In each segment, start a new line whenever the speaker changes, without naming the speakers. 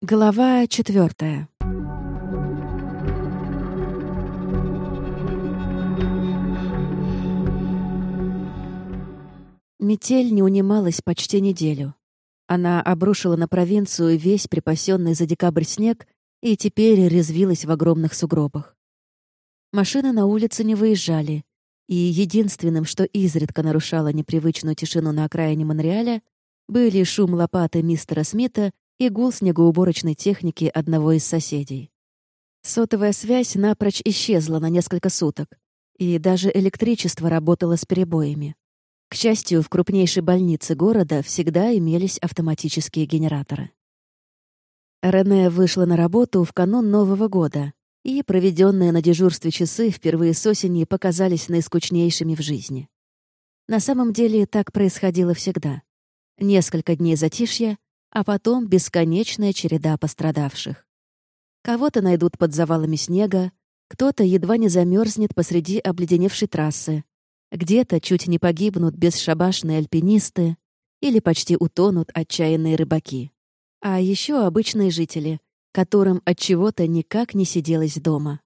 Глава четвертая. Метель не унималась почти неделю. Она обрушила на провинцию весь припасенный за декабрь снег и теперь резвилась в огромных сугробах. Машины на улице не выезжали, и единственным, что изредка нарушало непривычную тишину на окраине Монреаля, были шум лопаты мистера Смита и гул снегоуборочной техники одного из соседей. Сотовая связь напрочь исчезла на несколько суток, и даже электричество работало с перебоями. К счастью, в крупнейшей больнице города всегда имелись автоматические генераторы. Рене вышла на работу в канун Нового года, и проведенные на дежурстве часы впервые с осени показались наискучнейшими в жизни. На самом деле так происходило всегда. Несколько дней затишья, а потом бесконечная череда пострадавших. Кого-то найдут под завалами снега, кто-то едва не замерзнет посреди обледеневшей трассы, где-то чуть не погибнут бесшабашные альпинисты или почти утонут отчаянные рыбаки. А еще обычные жители, которым от чего-то никак не сиделось дома.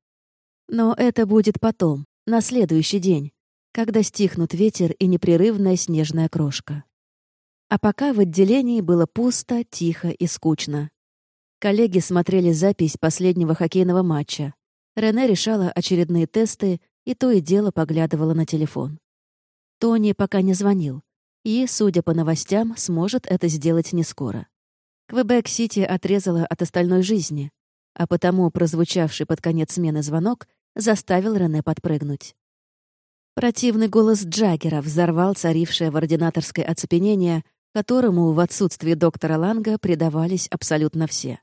Но это будет потом, на следующий день, когда стихнут ветер и непрерывная снежная крошка. А пока в отделении было пусто, тихо и скучно. Коллеги смотрели запись последнего хоккейного матча. Рене решала очередные тесты и то и дело поглядывала на телефон. Тони пока не звонил, и, судя по новостям, сможет это сделать не скоро. Квебек-Сити отрезала от остальной жизни, а потому прозвучавший под конец смены звонок заставил Рене подпрыгнуть. Противный голос Джаггера взорвал царившее в ординаторской оцепенение, которому в отсутствие доктора Ланга предавались абсолютно все.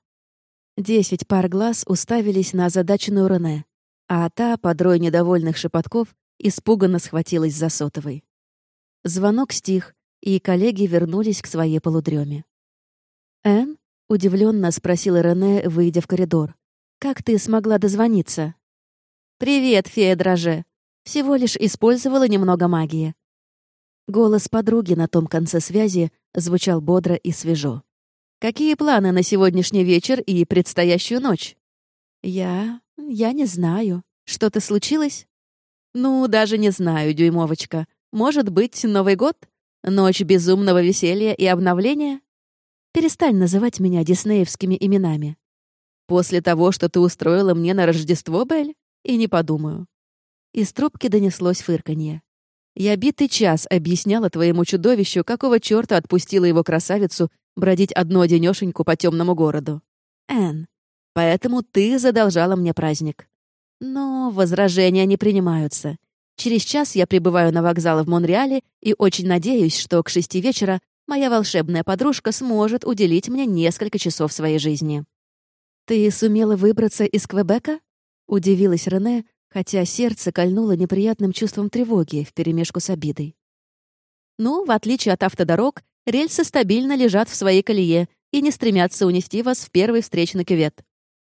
Десять пар глаз уставились на озадаченную Рене, а та, под рой недовольных шепотков, испуганно схватилась за сотовой. Звонок стих, и коллеги вернулись к своей полудреме. «Энн?» — удивленно спросила Рене, выйдя в коридор. «Как ты смогла дозвониться?» «Привет, фея дроже. Всего лишь использовала немного магии». Голос подруги на том конце связи звучал бодро и свежо. «Какие планы на сегодняшний вечер и предстоящую ночь?» «Я... я не знаю. Что-то случилось?» «Ну, даже не знаю, дюймовочка. Может быть, Новый год? Ночь безумного веселья и обновления?» «Перестань называть меня диснеевскими именами». «После того, что ты устроила мне на Рождество, Белль? И не подумаю». Из трубки донеслось фырканье. Я битый час объясняла твоему чудовищу, какого черта отпустила его красавицу бродить одну одинешеньку по темному городу. Эн, поэтому ты задолжала мне праздник. Но возражения не принимаются. Через час я прибываю на вокзал в Монреале и очень надеюсь, что к шести вечера моя волшебная подружка сможет уделить мне несколько часов своей жизни. «Ты сумела выбраться из Квебека?» — удивилась Рене, хотя сердце кольнуло неприятным чувством тревоги вперемешку с обидой. Ну, в отличие от автодорог, рельсы стабильно лежат в своей колее и не стремятся унести вас в первый встречный кювет.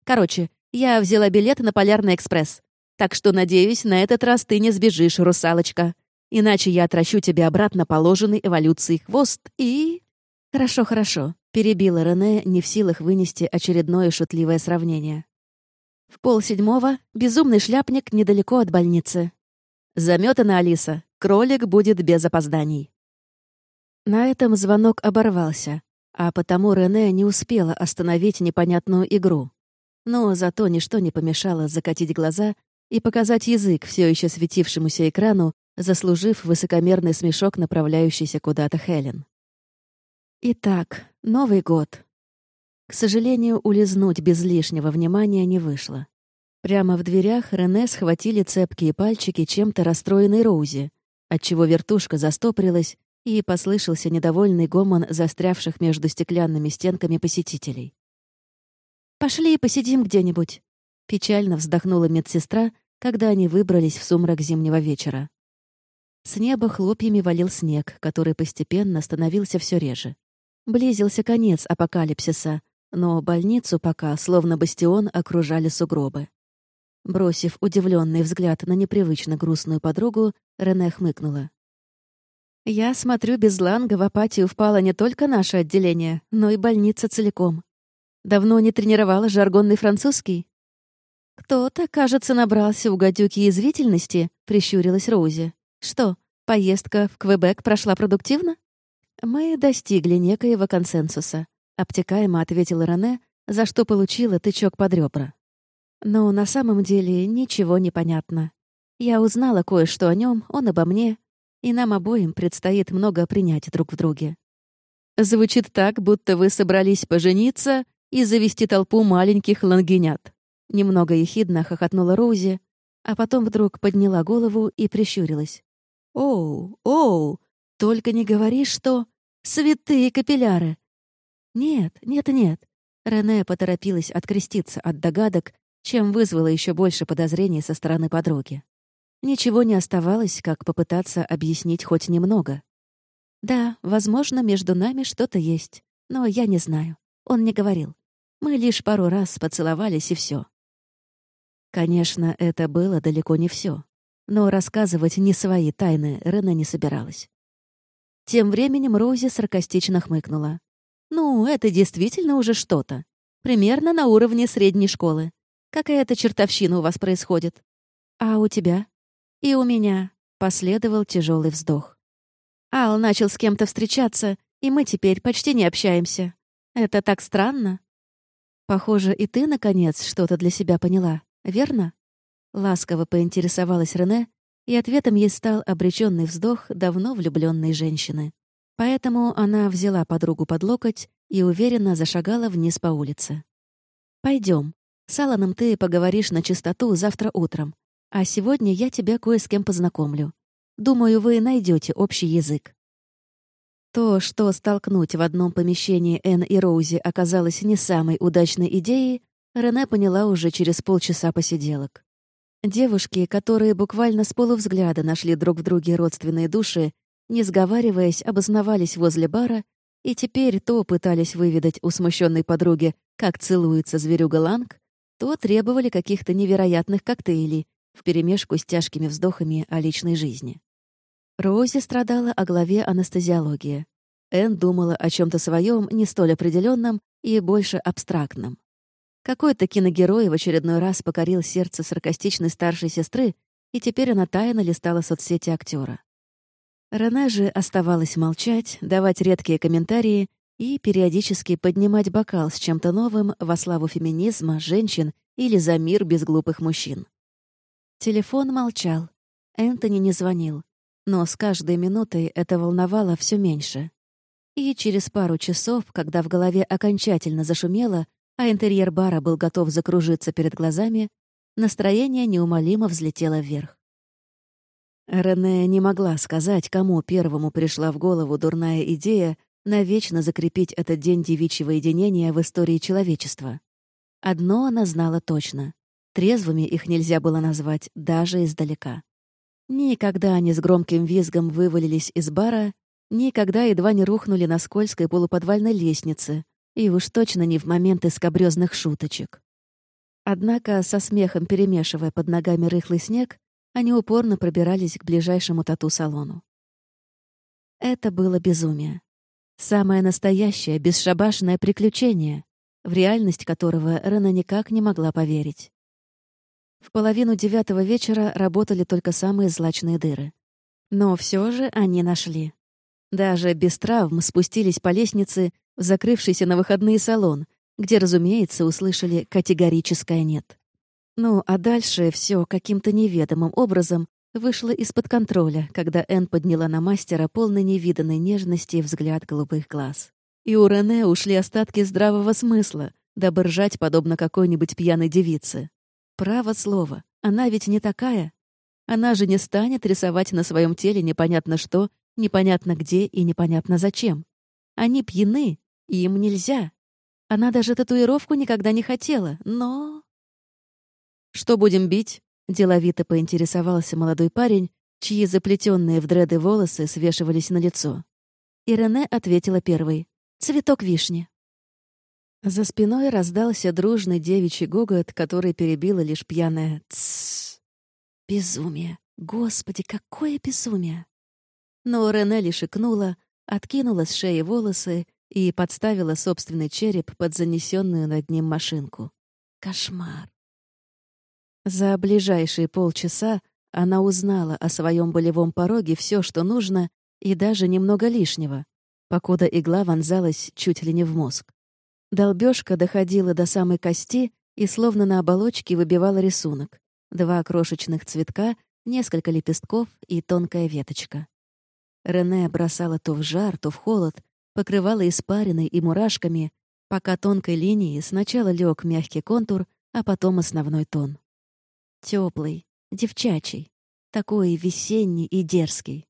Короче, я взяла билет на Полярный экспресс. Так что, надеюсь, на этот раз ты не сбежишь, русалочка. Иначе я отращу тебе обратно положенный эволюции хвост и... Хорошо, хорошо, перебила Рене, не в силах вынести очередное шутливое сравнение. В полседьмого безумный шляпник недалеко от больницы. Заметана Алиса. Кролик будет без опозданий. На этом звонок оборвался, а потому Рене не успела остановить непонятную игру. Но зато ничто не помешало закатить глаза и показать язык все еще светившемуся экрану, заслужив высокомерный смешок, направляющийся куда-то Хелен. Итак, Новый год. К сожалению, улизнуть без лишнего внимания не вышло. Прямо в дверях Рене схватили цепкие пальчики чем-то расстроенной Роузи, отчего вертушка застопорилась, и послышался недовольный гомон застрявших между стеклянными стенками посетителей. «Пошли посидим где-нибудь», — печально вздохнула медсестра, когда они выбрались в сумрак зимнего вечера. С неба хлопьями валил снег, который постепенно становился все реже. Близился конец апокалипсиса, но больницу пока, словно бастион, окружали сугробы. Бросив удивленный взгляд на непривычно грустную подругу, Рене хмыкнула. «Я смотрю, без ланга в апатию впало не только наше отделение, но и больница целиком. Давно не тренировала жаргонный французский?» «Кто-то, кажется, набрался у гадюки язвительности», — прищурилась Роузи. «Что, поездка в Квебек прошла продуктивно?» «Мы достигли некоего консенсуса», — обтекаемо ответила Рене, за что получила тычок под ребра. «Но на самом деле ничего не понятно. Я узнала кое-что о нем, он обо мне, и нам обоим предстоит много принять друг в друге». «Звучит так, будто вы собрались пожениться и завести толпу маленьких лангенят», Немного ехидно хохотнула Роузи, а потом вдруг подняла голову и прищурилась. «Оу, оу, только не говори, что... Святые капилляры!» «Нет, нет, нет!» Рене поторопилась откреститься от догадок, чем вызвало еще больше подозрений со стороны подруги. Ничего не оставалось, как попытаться объяснить хоть немного. «Да, возможно, между нами что-то есть, но я не знаю. Он не говорил. Мы лишь пару раз поцеловались, и все. Конечно, это было далеко не все, но рассказывать не свои тайны Рене не собиралась. Тем временем Рози саркастично хмыкнула. «Ну, это действительно уже что-то. Примерно на уровне средней школы. Какая-то чертовщина у вас происходит. А у тебя? И у меня. Последовал тяжелый вздох. Ал начал с кем-то встречаться, и мы теперь почти не общаемся. Это так странно. Похоже, и ты, наконец, что-то для себя поняла верно?» Ласково поинтересовалась Рене, и ответом ей стал обреченный вздох давно влюбленной женщины. Поэтому она взяла подругу под локоть и уверенно зашагала вниз по улице. Пойдем. С Аланом ты поговоришь на чистоту завтра утром, а сегодня я тебя кое с кем познакомлю. Думаю, вы найдете общий язык». То, что столкнуть в одном помещении Энн и Роузи оказалось не самой удачной идеей, Рене поняла уже через полчаса посиделок. Девушки, которые буквально с полувзгляда нашли друг в друге родственные души, не сговариваясь, обосновались возле бара и теперь то пытались выведать у смущенной подруги, как целуется зверюга Ланг, то требовали каких-то невероятных коктейлей вперемешку с тяжкими вздохами о личной жизни. Рози страдала о главе анестезиологии. Энн думала о чем то своем не столь определенном и больше абстрактном. Какой-то киногерой в очередной раз покорил сердце саркастичной старшей сестры, и теперь она тайно листала соцсети актера. Рене же оставалось молчать, давать редкие комментарии и периодически поднимать бокал с чем-то новым во славу феминизма, женщин или за мир без глупых мужчин. Телефон молчал. Энтони не звонил. Но с каждой минутой это волновало все меньше. И через пару часов, когда в голове окончательно зашумело, а интерьер бара был готов закружиться перед глазами, настроение неумолимо взлетело вверх. Рене не могла сказать, кому первому пришла в голову дурная идея навечно закрепить этот день девичьего единения в истории человечества. Одно она знала точно. Трезвыми их нельзя было назвать даже издалека. Никогда они с громким визгом вывалились из бара, никогда едва не рухнули на скользкой полуподвальной лестнице, и уж точно не в моменты скобрёзных шуточек. Однако, со смехом перемешивая под ногами рыхлый снег, они упорно пробирались к ближайшему тату-салону. Это было безумие. Самое настоящее, бесшабашное приключение, в реальность которого Рена никак не могла поверить. В половину девятого вечера работали только самые злачные дыры. Но все же они нашли. Даже без травм спустились по лестнице в закрывшийся на выходные салон, где, разумеется, услышали категорическое «нет». Ну, а дальше все каким-то неведомым образом вышло из-под контроля, когда Энн подняла на мастера полный невиданной нежности взгляд голубых глаз. И у Рене ушли остатки здравого смысла, дабы ржать, подобно какой-нибудь пьяной девице. Право слово, она ведь не такая. Она же не станет рисовать на своем теле непонятно что, непонятно где и непонятно зачем. Они пьяны, им нельзя. Она даже татуировку никогда не хотела, но... «Что будем бить?» — деловито поинтересовался молодой парень, чьи заплетенные в дреды волосы свешивались на лицо. И Рене ответила первой. «Цветок вишни». За спиной раздался дружный девичий гогот, который перебила лишь пьяная «Тссс». Безумие. Господи, какое безумие! Но Рене лишь икнула, откинула с шеи волосы и подставила собственный череп под занесенную над ним машинку. Кошмар. За ближайшие полчаса она узнала о своем болевом пороге все, что нужно, и даже немного лишнего, покуда игла вонзалась чуть ли не в мозг. Долбёжка доходила до самой кости и словно на оболочке выбивала рисунок. Два крошечных цветка, несколько лепестков и тонкая веточка. Рене бросала то в жар, то в холод, покрывала испариной и мурашками, пока тонкой линией сначала лег мягкий контур, а потом основной тон. Теплый, девчачий, такой весенний и дерзкий.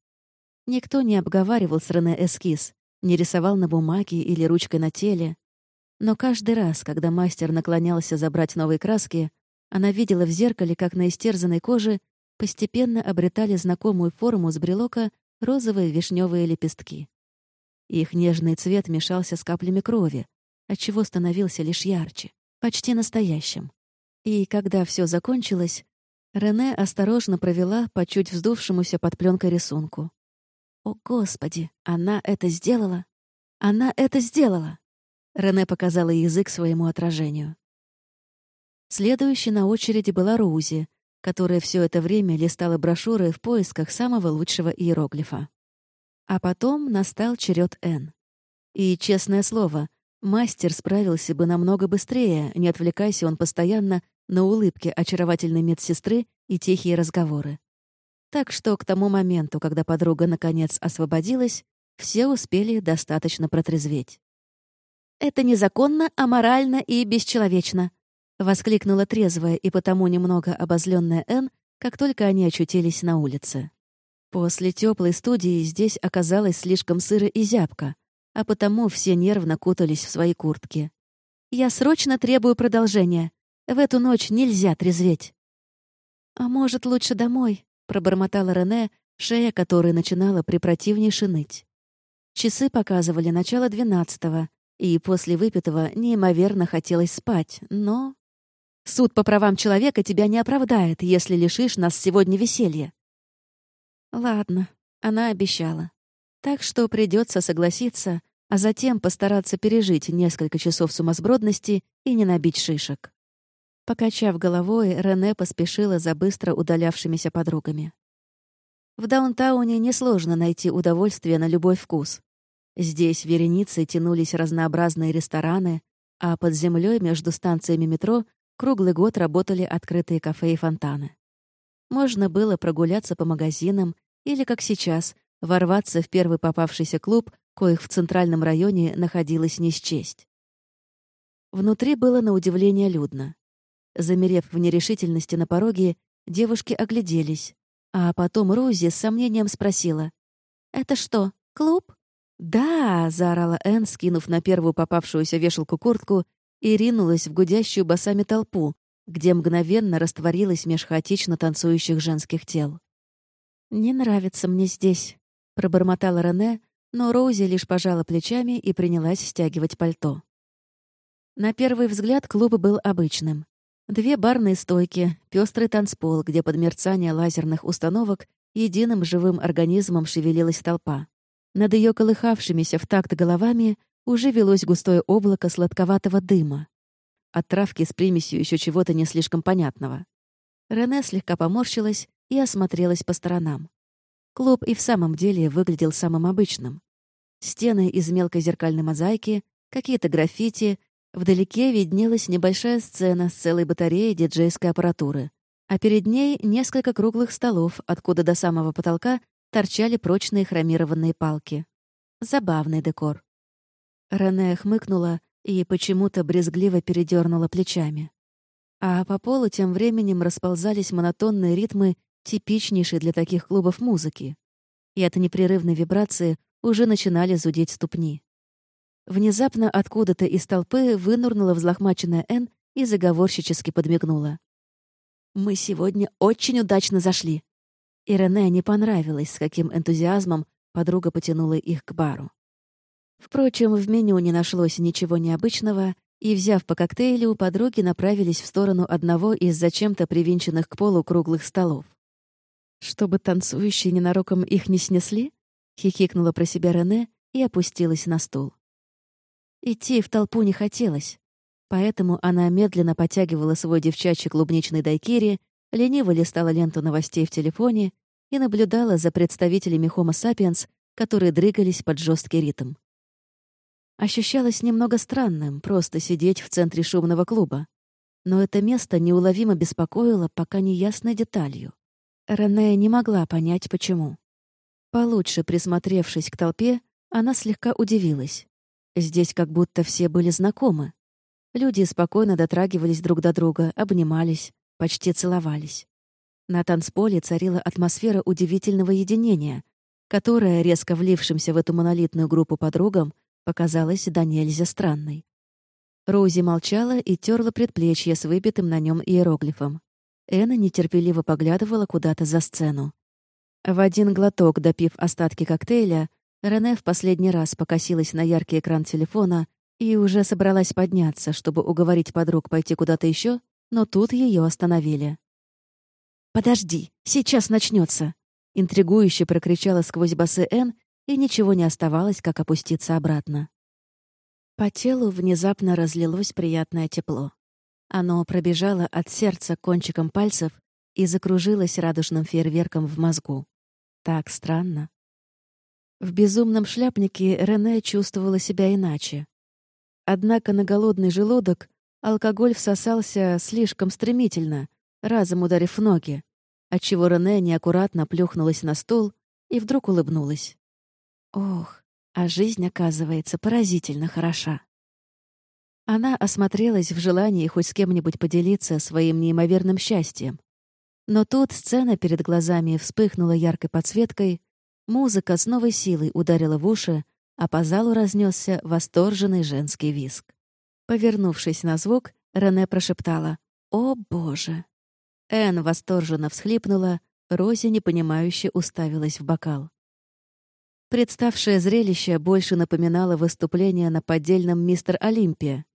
Никто не обговаривал с Рене эскиз, не рисовал на бумаге или ручкой на теле. Но каждый раз, когда мастер наклонялся забрать новые краски, она видела в зеркале, как на истерзанной коже постепенно обретали знакомую форму с брелока розовые вишневые лепестки. Их нежный цвет мешался с каплями крови, отчего становился лишь ярче, почти настоящим. И когда все закончилось, Рене осторожно провела по чуть вздувшемуся под пленкой рисунку. «О, Господи, она это сделала! Она это сделала!» Рене показала язык своему отражению. Следующей на очереди была Роузи, которая все это время листала брошюры в поисках самого лучшего иероглифа. А потом настал черед Н. И, честное слово, мастер справился бы намного быстрее, не отвлекаясь он постоянно на улыбки очаровательной медсестры и тихие разговоры. Так что к тому моменту, когда подруга наконец освободилась, все успели достаточно протрезветь. «Это незаконно, аморально и бесчеловечно», — воскликнула трезвая и потому немного обозленная Энн, как только они очутились на улице. После теплой студии здесь оказалось слишком сыро и зябко, а потому все нервно кутались в свои куртки. «Я срочно требую продолжения. В эту ночь нельзя трезветь». «А может, лучше домой?» — пробормотала Рене, шея которой начинала препротивнейше ныть. Часы показывали начало двенадцатого, и после выпитого неимоверно хотелось спать, но... Суд по правам человека тебя не оправдает, если лишишь нас сегодня веселья. Ладно, она обещала. Так что придется согласиться, а затем постараться пережить несколько часов сумасбродности и не набить шишек. Покачав головой, Рене поспешила за быстро удалявшимися подругами. В даунтауне несложно найти удовольствие на любой вкус. Здесь вереницей тянулись разнообразные рестораны, а под землей между станциями метро Круглый год работали открытые кафе и фонтаны. Можно было прогуляться по магазинам или, как сейчас, ворваться в первый попавшийся клуб, коих в центральном районе находилось не счесть. Внутри было на удивление людно. Замерев в нерешительности на пороге, девушки огляделись, а потом Рози с сомнением спросила. «Это что, клуб?» «Да!» — заорала Энн, скинув на первую попавшуюся вешалку куртку и ринулась в гудящую басами толпу, где мгновенно растворилась меж хаотично танцующих женских тел. «Не нравится мне здесь», — пробормотала Рене, но Роузи лишь пожала плечами и принялась стягивать пальто. На первый взгляд клуб был обычным. Две барные стойки, пестрый танцпол, где под мерцание лазерных установок единым живым организмом шевелилась толпа. Над ее колыхавшимися в такт головами уже велось густое облако сладковатого дыма. От травки с примесью еще чего-то не слишком понятного. Рене слегка поморщилась и осмотрелась по сторонам. Клуб и в самом деле выглядел самым обычным. Стены из мелкой зеркальной мозаики, какие-то граффити, вдалеке виднелась небольшая сцена с целой батареей диджейской аппаратуры, а перед ней несколько круглых столов, откуда до самого потолка торчали прочные хромированные палки. Забавный декор. Рене хмыкнула и почему-то брезгливо передернула плечами. А по полу тем временем расползались монотонные ритмы, типичнейшие для таких клубов музыки. И от непрерывной вибрации уже начинали зудеть ступни. Внезапно откуда-то из толпы вынурнула взлохмаченная Н и заговорщически подмигнула. «Мы сегодня очень удачно зашли!» И Рене не понравилось, с каким энтузиазмом подруга потянула их к бару. Впрочем, в меню не нашлось ничего необычного, и, взяв по коктейлю, подруги направились в сторону одного из зачем-то привинченных к полу круглых столов. «Чтобы танцующие ненароком их не снесли?» — хихикнула про себя Рене и опустилась на стул. Идти в толпу не хотелось. Поэтому она медленно потягивала свой девчачий клубничный дайкири, лениво листала ленту новостей в телефоне и наблюдала за представителями Homo sapiens, которые дрыгались под жесткий ритм. Ощущалось немного странным просто сидеть в центре шумного клуба. Но это место неуловимо беспокоило пока неясной деталью. Рене не могла понять, почему. Получше присмотревшись к толпе, она слегка удивилась. Здесь как будто все были знакомы. Люди спокойно дотрагивались друг до друга, обнимались, почти целовались. На танцполе царила атмосфера удивительного единения, которая, резко влившимся в эту монолитную группу подругам, показалась до нельзя странной. Роузи молчала и терла предплечье с выбитым на нем иероглифом. Энна нетерпеливо поглядывала куда-то за сцену. В один глоток, допив остатки коктейля, Рене в последний раз покосилась на яркий экран телефона и уже собралась подняться, чтобы уговорить подруг пойти куда-то еще, но тут ее остановили. «Подожди, сейчас начнется! интригующе прокричала сквозь басы Н, и ничего не оставалось, как опуститься обратно. По телу внезапно разлилось приятное тепло. Оно пробежало от сердца кончиком пальцев и закружилось радужным фейерверком в мозгу. Так странно. В безумном шляпнике Рене чувствовала себя иначе. Однако на голодный желудок алкоголь всосался слишком стремительно, разом ударив ноги, отчего Рене неаккуратно плюхнулась на стол и вдруг улыбнулась. Ох, а жизнь, оказывается, поразительно хороша. Она осмотрелась в желании хоть с кем-нибудь поделиться своим неимоверным счастьем. Но тут сцена перед глазами вспыхнула яркой подсветкой, музыка с новой силой ударила в уши, а по залу разнесся восторженный женский визг. Повернувшись на звук, Рене прошептала «О, Боже!». Энн восторженно всхлипнула, Рози непонимающе уставилась в бокал. Представшее зрелище больше напоминало выступление на поддельном «Мистер Олимпия»,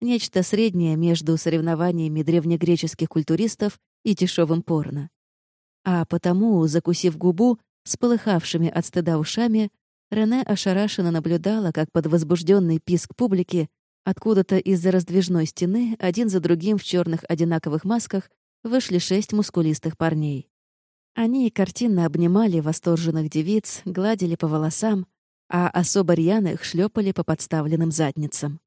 Нечто среднее между соревнованиями древнегреческих культуристов и дешевым порно. А потому, закусив губу, с полыхавшими от стыда ушами, Рене ошарашенно наблюдала, как под возбужденный писк публики откуда-то из-за раздвижной стены один за другим в черных одинаковых масках вышли шесть мускулистых парней. Они картинно обнимали восторженных девиц, гладили по волосам, а особо рьяных шлепали по подставленным задницам.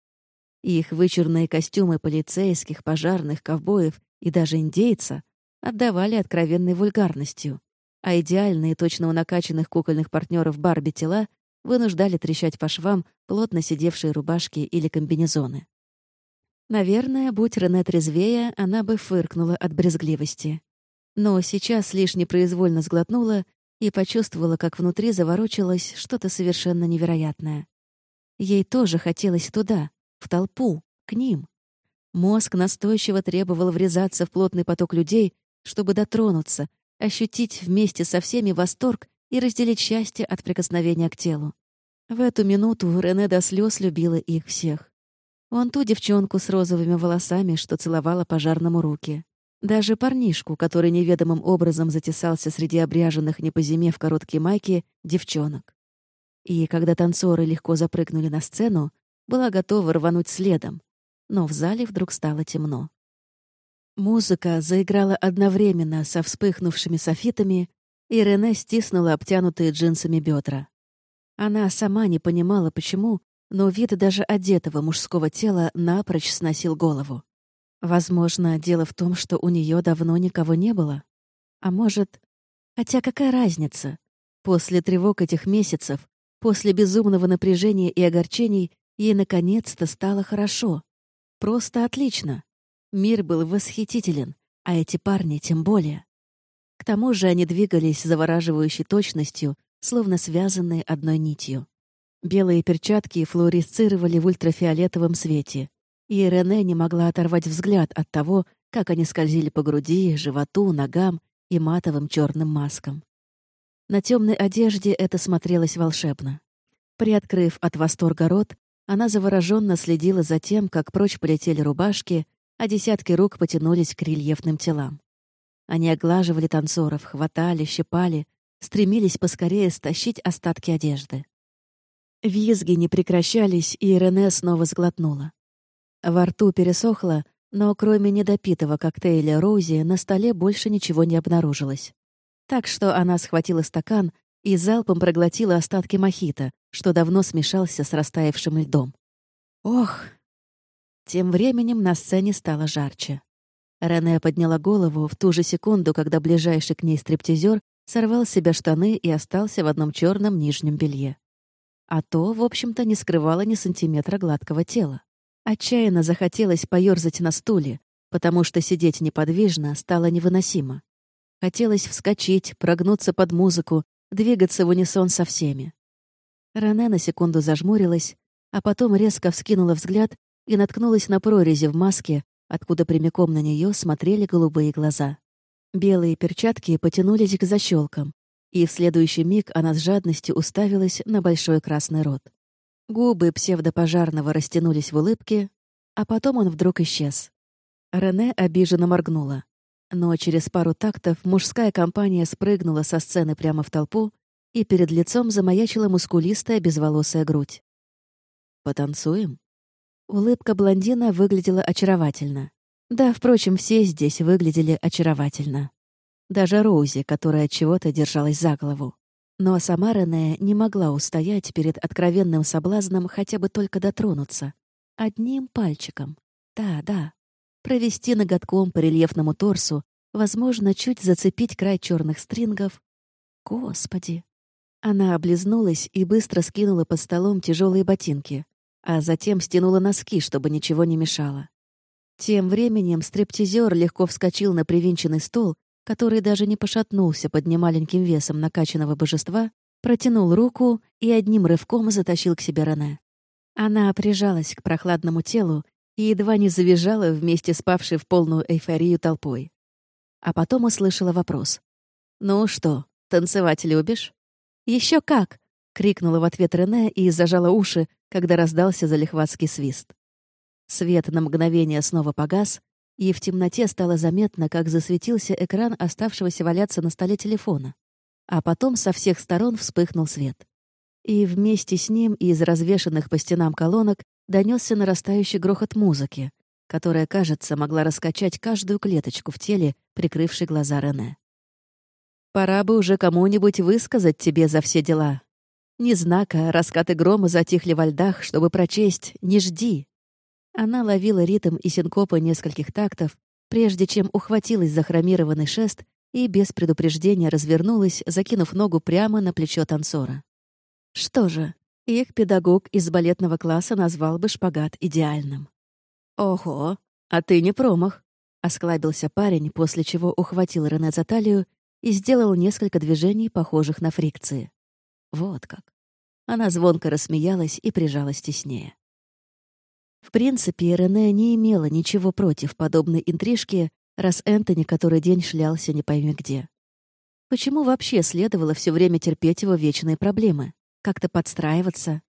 Их вычурные костюмы полицейских, пожарных, ковбоев и даже индейца отдавали откровенной вульгарностью, а идеальные точно накачанных кукольных партнеров Барби тела вынуждали трещать по швам плотно сидевшие рубашки или комбинезоны. Наверное, будь Рене трезвее, она бы фыркнула от брезгливости. Но сейчас лишь непроизвольно сглотнула и почувствовала, как внутри заворочилось что-то совершенно невероятное. Ей тоже хотелось туда, в толпу, к ним. Мозг настойчиво требовал врезаться в плотный поток людей, чтобы дотронуться, ощутить вместе со всеми восторг и разделить счастье от прикосновения к телу. В эту минуту Рене до слез любила их всех. Вон ту девчонку с розовыми волосами, что целовала пожарному руки. Даже парнишку, который неведомым образом затесался среди обряженных не по зиме в короткие майки девчонок. И когда танцоры легко запрыгнули на сцену, была готова рвануть следом, но в зале вдруг стало темно. Музыка заиграла одновременно со вспыхнувшими софитами, и Рене стиснула обтянутые джинсами бедра. Она сама не понимала, почему, но вид даже одетого мужского тела напрочь сносил голову. Возможно, дело в том, что у нее давно никого не было. А может... Хотя какая разница? После тревог этих месяцев, после безумного напряжения и огорчений, Ей наконец-то стало хорошо. Просто отлично. Мир был восхитителен, а эти парни тем более. К тому же они двигались завораживающей точностью, словно связанные одной нитью. Белые перчатки флуоресцировали в ультрафиолетовом свете, и Рене не могла оторвать взгляд от того, как они скользили по груди, животу, ногам и матовым черным маскам. На темной одежде это смотрелось волшебно. Приоткрыв от восторга рот, она завороженно следила за тем, как прочь полетели рубашки, а десятки рук потянулись к рельефным телам. Они оглаживали танцоров, хватали, щипали, стремились поскорее стащить остатки одежды. Визги не прекращались, и Рене снова сглотнула. Во рту пересохло, но кроме недопитого коктейля Роузи на столе больше ничего не обнаружилось. Так что она схватила стакан и залпом проглотила остатки мохито, что давно смешался с растаявшим льдом. Ох! Тем временем на сцене стало жарче. Рене подняла голову в ту же секунду, когда ближайший к ней стриптизер сорвал с себя штаны и остался в одном черном нижнем белье. А то, в общем-то, не скрывало ни сантиметра гладкого тела. Отчаянно захотелось поёрзать на стуле, потому что сидеть неподвижно стало невыносимо. Хотелось вскочить, прогнуться под музыку, двигаться в унисон со всеми. Рене на секунду зажмурилась, а потом резко вскинула взгляд и наткнулась на прорези в маске, откуда прямиком на нее смотрели голубые глаза. Белые перчатки потянулись к защелкам, и в следующий миг она с жадностью уставилась на большой красный рот. Губы псевдопожарного растянулись в улыбке, а потом он вдруг исчез. Рене обиженно моргнула. Но через пару тактов мужская компания спрыгнула со сцены прямо в толпу, и перед лицом замаячила мускулистая безволосая грудь. «Потанцуем?» Улыбка блондина выглядела очаровательно. Да, впрочем, все здесь выглядели очаровательно. Даже Роузи, которая чего-то держалась за голову. Но сама Рене не могла устоять перед откровенным соблазном хотя бы только дотронуться. Одним пальчиком. Да, да. Провести ноготком по рельефному торсу, возможно, чуть зацепить край черных стрингов. Господи! Она облизнулась и быстро скинула под столом тяжелые ботинки, а затем стянула носки, чтобы ничего не мешало. Тем временем стриптизер легко вскочил на привинченный стол, который даже не пошатнулся под немаленьким весом накачанного божества, протянул руку и одним рывком затащил к себе Рене. Она прижалась к прохладному телу и едва не завизжала вместе с павшей в полную эйфорию толпой. А потом услышала вопрос. «Ну что, танцевать любишь?» Еще как!» — крикнула в ответ Рене и зажала уши, когда раздался залихватский свист. Свет на мгновение снова погас, и в темноте стало заметно, как засветился экран оставшегося валяться на столе телефона. А потом со всех сторон вспыхнул свет. И вместе с ним из развешанных по стенам колонок донесся нарастающий грохот музыки, которая, кажется, могла раскачать каждую клеточку в теле, прикрывшей глаза Рене. «Пора бы уже кому-нибудь высказать тебе за все дела. Ни знака, раскаты грома затихли во льдах, чтобы прочесть «Не жди», она ловила ритм и синкопы нескольких тактов, прежде чем ухватилась за хромированный шест и без предупреждения развернулась, закинув ногу прямо на плечо танцора. Что же, их педагог из балетного класса назвал бы шпагат идеальным. «Ого, а ты не промах!» — осклабился парень, после чего ухватил Рене за талию и сделал несколько движений, похожих на фрикции. Вот как. Она звонко рассмеялась и прижалась теснее. В принципе, Рене не имела ничего против подобной интрижки, раз Энтони который день шлялся не пойми где. Почему вообще следовало все время терпеть его вечные проблемы? Как-то подстраиваться?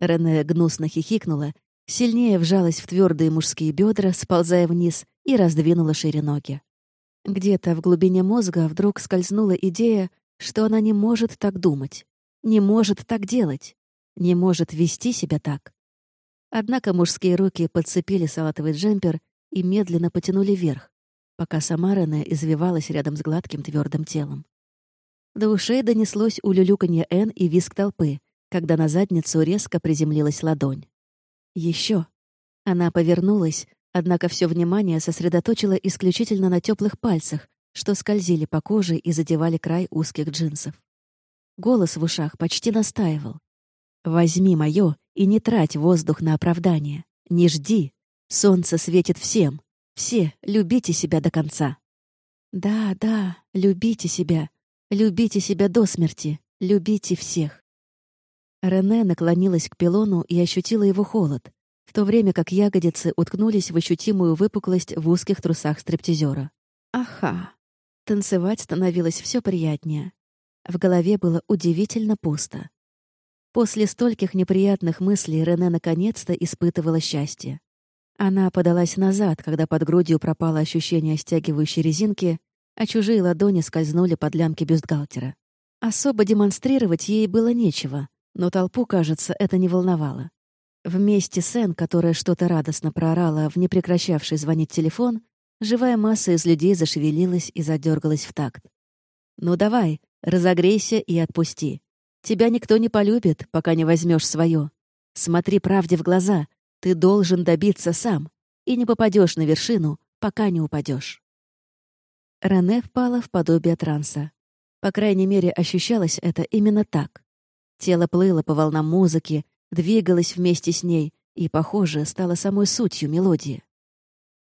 Рене гнусно хихикнула, сильнее вжалась в твердые мужские бедра, сползая вниз, и раздвинула шире ноги. Где-то в глубине мозга вдруг скользнула идея, что она не может так думать, не может так делать, не может вести себя так. Однако мужские руки подцепили салатовый джемпер и медленно потянули вверх, пока сама Рене извивалась рядом с гладким твердым телом. До ушей донеслось улюлюканье Н и виск толпы, когда на задницу резко приземлилась ладонь. Еще. Она повернулась, однако все внимание сосредоточила исключительно на теплых пальцах, что скользили по коже и задевали край узких джинсов. Голос в ушах почти настаивал. «Возьми моё и не трать воздух на оправдание. Не жди. Солнце светит всем. Все любите себя до конца. Да, да, любите себя. Любите себя до смерти. Любите всех. Рене наклонилась к пилону и ощутила его холод, в то время как ягодицы уткнулись в ощутимую выпуклость в узких трусах стриптизера. Аха. Танцевать становилось все приятнее. В голове было удивительно пусто. После стольких неприятных мыслей Рене наконец-то испытывала счастье. Она подалась назад, когда под грудью пропало ощущение стягивающей резинки, а чужие ладони скользнули под лямки бюстгальтера. Особо демонстрировать ей было нечего, Но толпу, кажется, это не волновало. Вместе с Энн, которая что-то радостно проорала в непрекращавший звонить телефон, живая масса из людей зашевелилась и задергалась в такт. «Ну давай, разогрейся и отпусти. Тебя никто не полюбит, пока не возьмешь свое. Смотри правде в глаза. Ты должен добиться сам. И не попадешь на вершину, пока не упадешь. Рене впала в подобие транса. По крайней мере, ощущалось это именно так. Тело плыло по волнам музыки, двигалось вместе с ней и, похоже, стало самой сутью мелодии.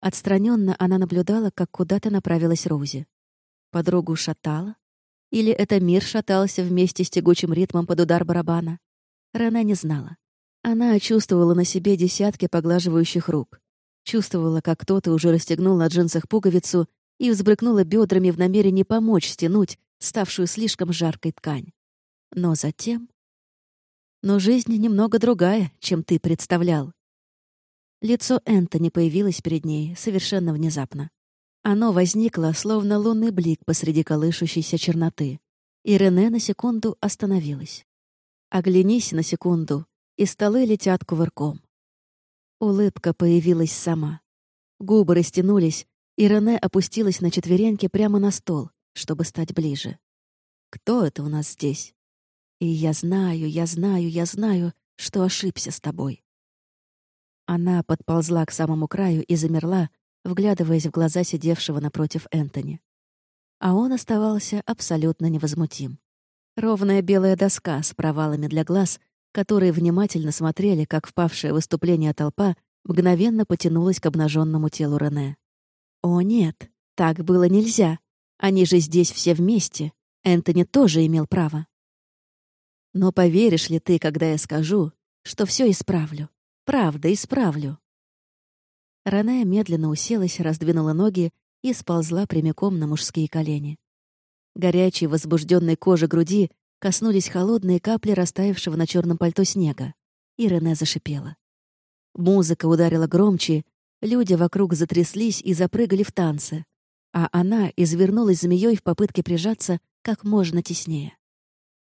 Отстраненно она наблюдала, как куда-то направилась Роузи. Подругу шатала? Или это мир шатался вместе с тягучим ритмом под удар барабана? Рене не знала. Она чувствовала на себе десятки поглаживающих рук. Чувствовала, как кто-то уже расстегнул на джинсах пуговицу и взбрыкнула бедрами в намерении помочь стянуть ставшую слишком жаркой ткань. Но затем... Но жизнь немного другая, чем ты представлял. Лицо Энтони появилось перед ней совершенно внезапно. Оно возникло, словно лунный блик посреди колышущейся черноты. И Рене на секунду остановилась. Оглянись на секунду, и столы летят кувырком. Улыбка появилась сама. Губы растянулись, и Рене опустилась на четвереньки прямо на стол, чтобы стать ближе. «Кто это у нас здесь?» «И я знаю, я знаю, я знаю, что ошибся с тобой». Она подползла к самому краю и замерла, вглядываясь в глаза сидевшего напротив Энтони. А он оставался абсолютно невозмутим. Ровная белая доска с провалами для глаз, которые внимательно смотрели, как впавшее выступление толпа мгновенно потянулась к обнаженному телу Рене. «О, нет, так было нельзя. Они же здесь все вместе. Энтони тоже имел право. Но поверишь ли ты, когда я скажу, что все исправлю? Правда, исправлю. Рене медленно уселась, раздвинула ноги и сползла прямиком на мужские колени. Горячей, возбужденной кожи груди коснулись холодные капли растаявшего на черном пальто снега, и Рене зашипела. Музыка ударила громче, люди вокруг затряслись и запрыгали в танцы, а она извернулась змеей в попытке прижаться как можно теснее.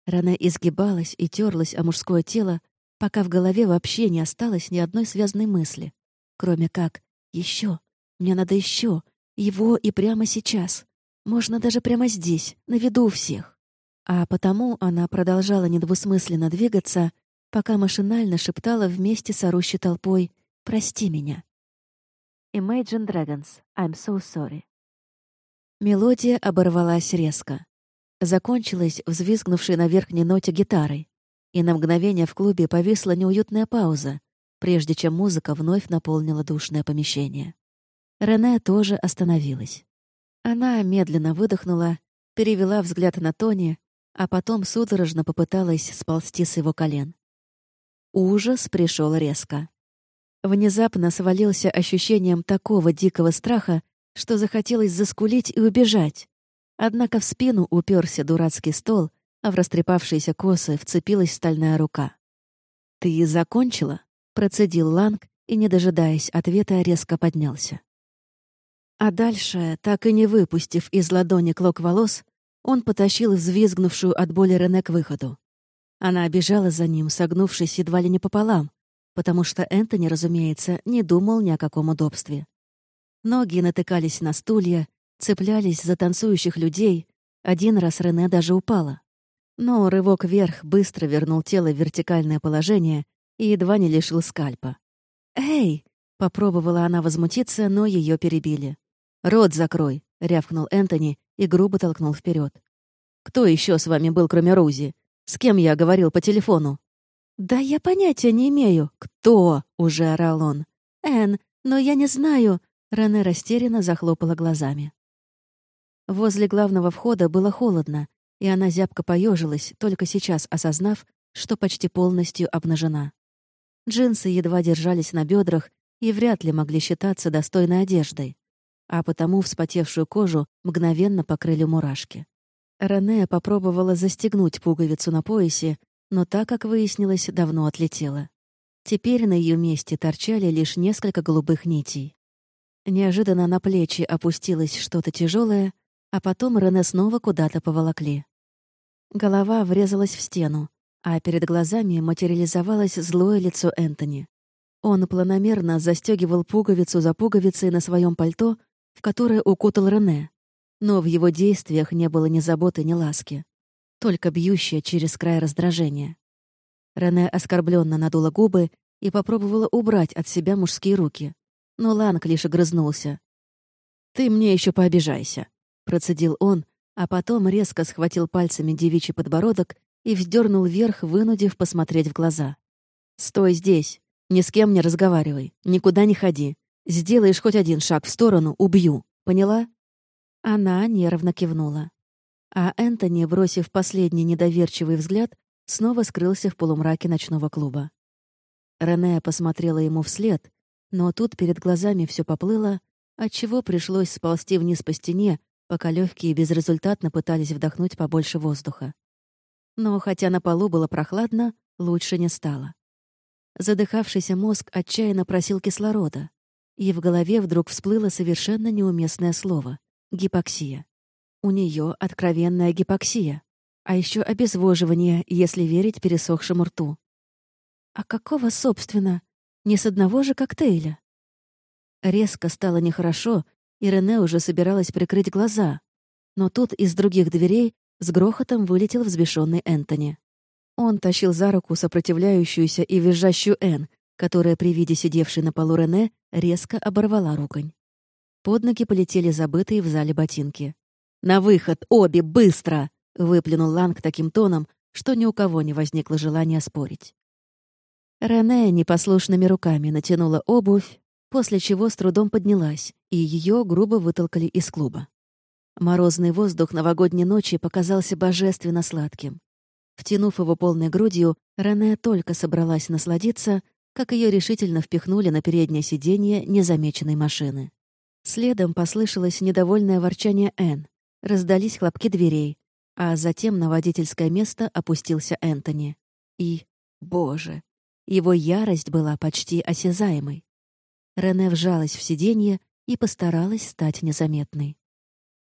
Рене изгибалась и терлась о мужское тело, пока в голове вообще не осталось ни одной связанной мысли, кроме как «Еще! Мне надо еще! Его и прямо сейчас! Можно даже прямо здесь, на виду у всех!» А потому она продолжала недвусмысленно двигаться, пока машинально шептала вместе с орущей толпой «Прости меня». Imagine Dragons «I'm so sorry». Мелодия оборвалась резко. Закончилась взвизгнувшей на верхней ноте гитарой, и на мгновение в клубе повисла неуютная пауза, прежде чем музыка вновь наполнила душное помещение. Рене тоже остановилась. Она медленно выдохнула, перевела взгляд на Тони, а потом судорожно попыталась сползти с его колен. Ужас пришел резко. Внезапно свалился ощущением такого дикого страха, что захотелось заскулить и убежать. Однако в спину уперся дурацкий стол, а в растрепавшиеся косы вцепилась стальная рука. «Ты закончила?» — процедил Ланг и, не дожидаясь ответа, резко поднялся. А дальше, так и не выпустив из ладони клок волос, он потащил взвизгнувшую от боли Рене к выходу. Она обижала за ним, согнувшись едва ли не пополам, потому что Энтони, разумеется, не думал ни о каком удобстве. Ноги натыкались на стулья, цеплялись за танцующих людей. Один раз Рене даже упала. Но рывок вверх быстро вернул тело в вертикальное положение и едва не лишил скальпа. «Эй!» — попробовала она возмутиться, но ее перебили. «Рот закрой!» — рявкнул Энтони и грубо толкнул вперед. «Кто еще с вами был, кроме Рузи? С кем я говорил по телефону?» «Да я понятия не имею». «Кто?» — уже орал он. «Энн, но я не знаю». Рене растерянно захлопала глазами. Возле главного входа было холодно, и она зябко поежилась, только сейчас осознав, что почти полностью обнажена. Джинсы едва держались на бедрах и вряд ли могли считаться достойной одеждой а потому вспотевшую кожу мгновенно покрыли мурашки. Рене попробовала застегнуть пуговицу на поясе, но та, как выяснилось, давно отлетела. Теперь на ее месте торчали лишь несколько голубых нитей. Неожиданно на плечи опустилось что-то тяжелое, а потом Рене снова куда-то поволокли. Голова врезалась в стену, а перед глазами материализовалось злое лицо Энтони. Он планомерно застегивал пуговицу за пуговицей на своем пальто, в которое укутал Рене, но в его действиях не было ни заботы, ни ласки, только бьющее через край раздражение. Рене оскорбленно надула губы и попробовала убрать от себя мужские руки, но Ланг лишь огрызнулся. «Ты мне еще пообижайся», — процедил он, а потом резко схватил пальцами девичий подбородок и вздернул вверх, вынудив посмотреть в глаза. «Стой здесь, ни с кем не разговаривай, никуда не ходи. Сделаешь хоть один шаг в сторону — убью. Поняла?» Она нервно кивнула. А Энтони, бросив последний недоверчивый взгляд, снова скрылся в полумраке ночного клуба. Рене посмотрела ему вслед, но тут перед глазами все поплыло, отчего пришлось сползти вниз по стене, пока легкие безрезультатно пытались вдохнуть побольше воздуха. Но хотя на полу было прохладно, лучше не стало. Задыхавшийся мозг отчаянно просил кислорода, и в голове вдруг всплыло совершенно неуместное слово — гипоксия. У нее откровенная гипоксия, а еще обезвоживание, если верить пересохшему рту. А какого, собственно? Не с одного же коктейля? Резко стало нехорошо, и Рене уже собиралась прикрыть глаза. Но тут из других дверей с грохотом вылетел взбешенный Энтони. Он тащил за руку сопротивляющуюся и визжащую Энн, которая при виде сидевшей на полу Рене резко оборвала руконь. Под ноги полетели забытые в зале ботинки. «На выход! Обе! Быстро!» — выплюнул Ланг таким тоном, что ни у кого не возникло желания спорить. Рене непослушными руками натянула обувь, после чего с трудом поднялась, и ее грубо вытолкали из клуба. Морозный воздух новогодней ночи показался божественно сладким. Втянув его полной грудью, Рене только собралась насладиться, как ее решительно впихнули на переднее сиденье незамеченной машины. Следом послышалось недовольное ворчание Энн, раздались хлопки дверей, а затем на водительское место опустился Энтони. И, боже, его ярость была почти осязаемой. Рене вжалась в сиденье и постаралась стать незаметной.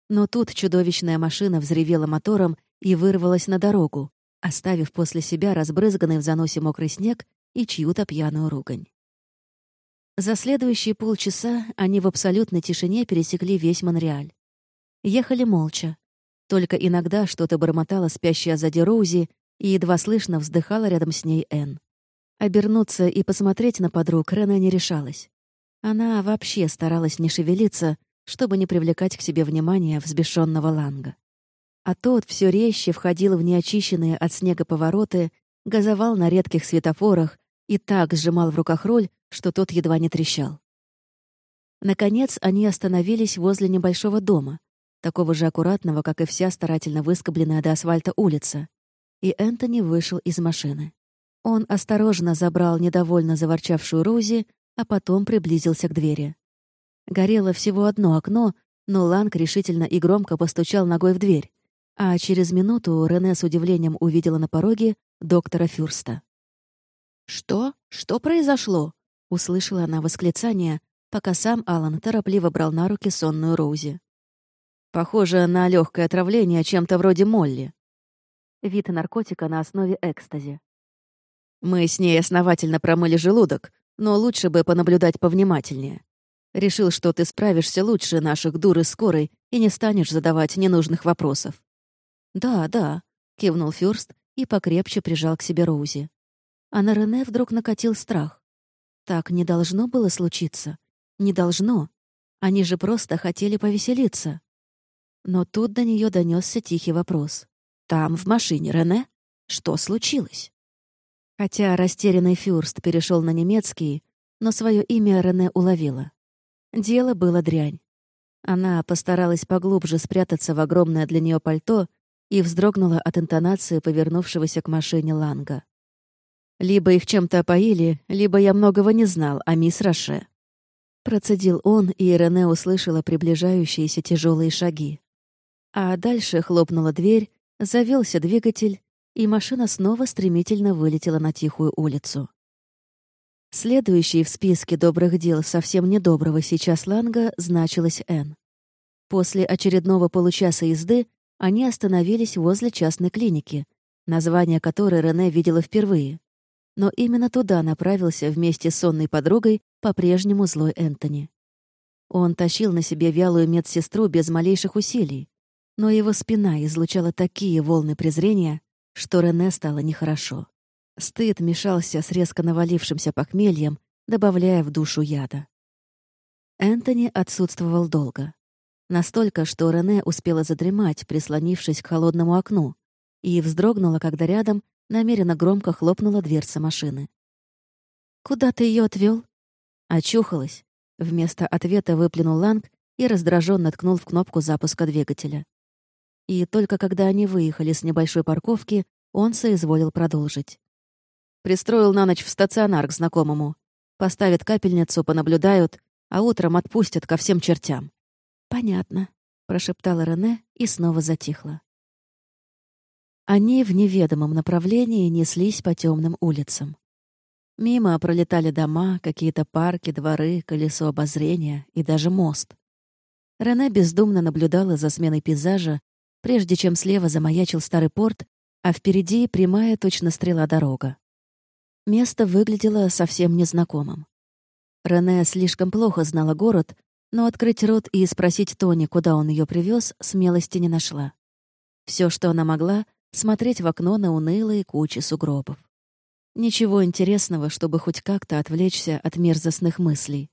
Но тут чудовищная машина взревела мотором и вырвалась на дорогу, оставив после себя разбрызганный в заносе мокрый снег и чью-то пьяную ругань. За следующие полчаса они в абсолютной тишине пересекли весь Монреаль. Ехали молча. Только иногда что-то бормотала спящая сзади Роузи и едва слышно вздыхала рядом с ней Энн. Обернуться и посмотреть на подруг Рена не решалась. Она вообще старалась не шевелиться, чтобы не привлекать к себе внимание взбешенного Ланга. А тот все резче входил в неочищенные от снега повороты, газовал на редких светофорах и так сжимал в руках руль, что тот едва не трещал. Наконец они остановились возле небольшого дома, такого же аккуратного, как и вся старательно выскобленная до асфальта улица, и Энтони вышел из машины. Он осторожно забрал недовольно заворчавшую Рози, а потом приблизился к двери. Горело всего одно окно, но Ланг решительно и громко постучал ногой в дверь, а через минуту Рене с удивлением увидела на пороге доктора Фюрста. «Что? Что произошло?» — услышала она восклицание, пока сам Алан торопливо брал на руки сонную Роузи. «Похоже на легкое отравление чем-то вроде молли». Вид наркотика на основе экстази. Мы с ней основательно промыли желудок, но лучше бы понаблюдать повнимательнее. Решил, что ты справишься лучше наших дур и скорой и не станешь задавать ненужных вопросов. «Да, да», — кивнул Фюрст и покрепче прижал к себе Роузи. А на Рене вдруг накатил страх. Так не должно было случиться. Не должно. Они же просто хотели повеселиться. Но тут до нее донесся тихий вопрос. «Там, в машине, Рене? Что случилось?» Хотя растерянный Фюрст перешел на немецкий, но свое имя Рене уловила. Дело было дрянь. Она постаралась поглубже спрятаться в огромное для нее пальто и вздрогнула от интонации повернувшегося к машине Ланга. «Либо их чем-то опоили, либо я многого не знал о мисс Роше». Процедил он, и Рене услышала приближающиеся тяжелые шаги. А дальше хлопнула дверь, завелся двигатель, и машина снова стремительно вылетела на тихую улицу. Следующей в списке добрых дел совсем недоброго сейчас Ланга значилась Н. После очередного получаса езды они остановились возле частной клиники, название которой Рене видела впервые. Но именно туда направился вместе с сонной подругой по-прежнему злой Энтони. Он тащил на себе вялую медсестру без малейших усилий, но его спина излучала такие волны презрения, что Рене стало нехорошо. Стыд мешался с резко навалившимся похмельем, добавляя в душу яда. Энтони отсутствовал долго. Настолько, что Рене успела задремать, прислонившись к холодному окну, и вздрогнула, когда рядом намеренно громко хлопнула дверца машины. «Куда ты ее отвел? Очухалась. Вместо ответа выплюнул Ланг и раздраженно ткнул в кнопку запуска двигателя. И только когда они выехали с небольшой парковки, он соизволил продолжить. Пристроил на ночь в стационар к знакомому. Поставят капельницу, понаблюдают, а утром отпустят ко всем чертям. «Понятно», — прошептала Рене и снова затихла. Они в неведомом направлении неслись по темным улицам. Мимо пролетали дома, какие-то парки, дворы, колесо обозрения и даже мост. Рене бездумно наблюдала за сменой пейзажа, прежде чем слева замаячил старый порт, а впереди прямая точно стрела дорога. Место выглядело совсем незнакомым. Рене слишком плохо знала город, но открыть рот и спросить Тони, куда он ее привез, смелости не нашла. Все, что она могла, смотреть в окно на унылые кучи сугробов. Ничего интересного, чтобы хоть как-то отвлечься от мерзостных мыслей.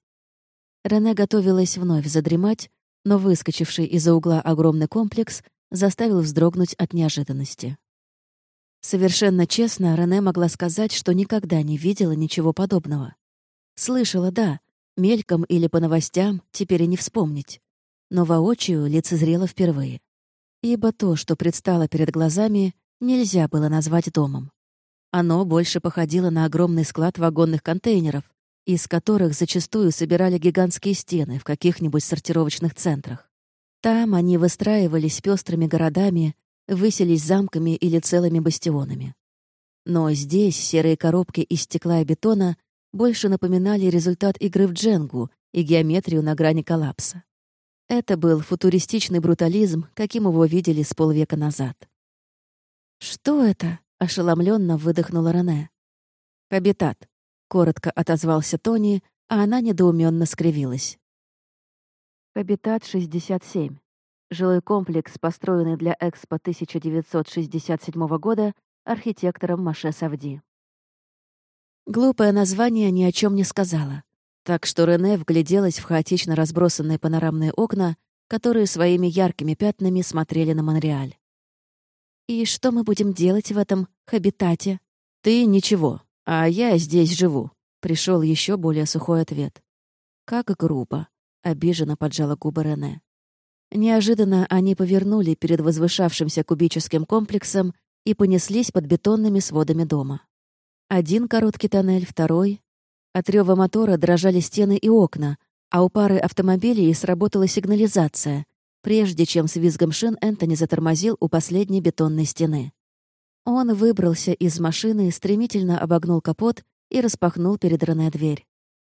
Рене готовилась вновь задремать, но выскочивший из-за угла огромный комплекс заставил вздрогнуть от неожиданности. Совершенно честно, Рене могла сказать, что никогда не видела ничего подобного. Слышала, да, мельком или по новостям, теперь и не вспомнить. Но воочию лицезрела впервые. Ибо то, что предстало перед глазами, нельзя было назвать домом. Оно больше походило на огромный склад вагонных контейнеров, из которых зачастую собирали гигантские стены в каких-нибудь сортировочных центрах. Там они выстраивались пестрыми городами, выселись замками или целыми бастионами. Но здесь серые коробки из стекла и бетона больше напоминали результат игры в дженгу и геометрию на грани коллапса. Это был футуристичный брутализм, каким его видели с полвека назад. «Что это?» — ошеломленно выдохнула Рене. «Хабитат», — коротко отозвался Тони, а она недоуменно скривилась. «Хабитат 67. Жилой комплекс, построенный для Экспо 1967 года архитектором Маше Савди. Глупое название ни о чем не сказала. Так что Рене вгляделась в хаотично разбросанные панорамные окна, которые своими яркими пятнами смотрели на Монреаль. «И что мы будем делать в этом хабитате?» «Ты ничего, а я здесь живу», — пришел еще более сухой ответ. «Как грубо», — обиженно поджала губы Рене. Неожиданно они повернули перед возвышавшимся кубическим комплексом и понеслись под бетонными сводами дома. Один короткий тоннель, второй. От рёва мотора дрожали стены и окна, а у пары автомобилей сработала сигнализация, прежде чем с визгом шин Энтони затормозил у последней бетонной стены. Он выбрался из машины, стремительно обогнул капот и распахнул перед дверь.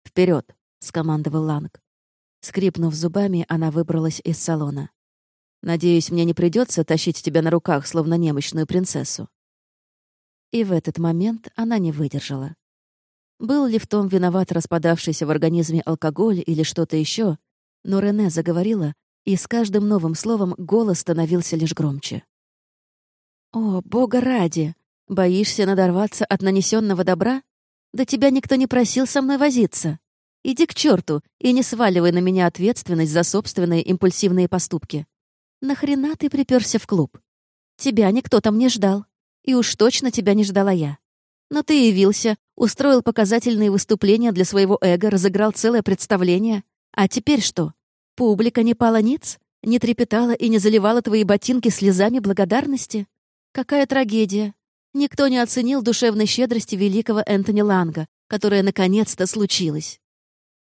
«Вперед!» — скомандовал Ланг. Скрипнув зубами, она выбралась из салона. «Надеюсь, мне не придется тащить тебя на руках, словно немощную принцессу». И в этот момент она не выдержала. Был ли в том виноват распадавшийся в организме алкоголь или что-то еще, но Рене заговорила, и с каждым новым словом голос становился лишь громче. «О, бога ради! Боишься надорваться от нанесенного добра? Да тебя никто не просил со мной возиться. Иди к черту и не сваливай на меня ответственность за собственные импульсивные поступки. Нахрена ты приперся в клуб? Тебя никто там не ждал. И уж точно тебя не ждала я. Но ты явился, устроил показательные выступления для своего эго, разыграл целое представление. А теперь что? Публика не пала ниц? Не трепетала и не заливала твои ботинки слезами благодарности? Какая трагедия! Никто не оценил душевной щедрости великого Энтони Ланга, которая наконец-то случилась.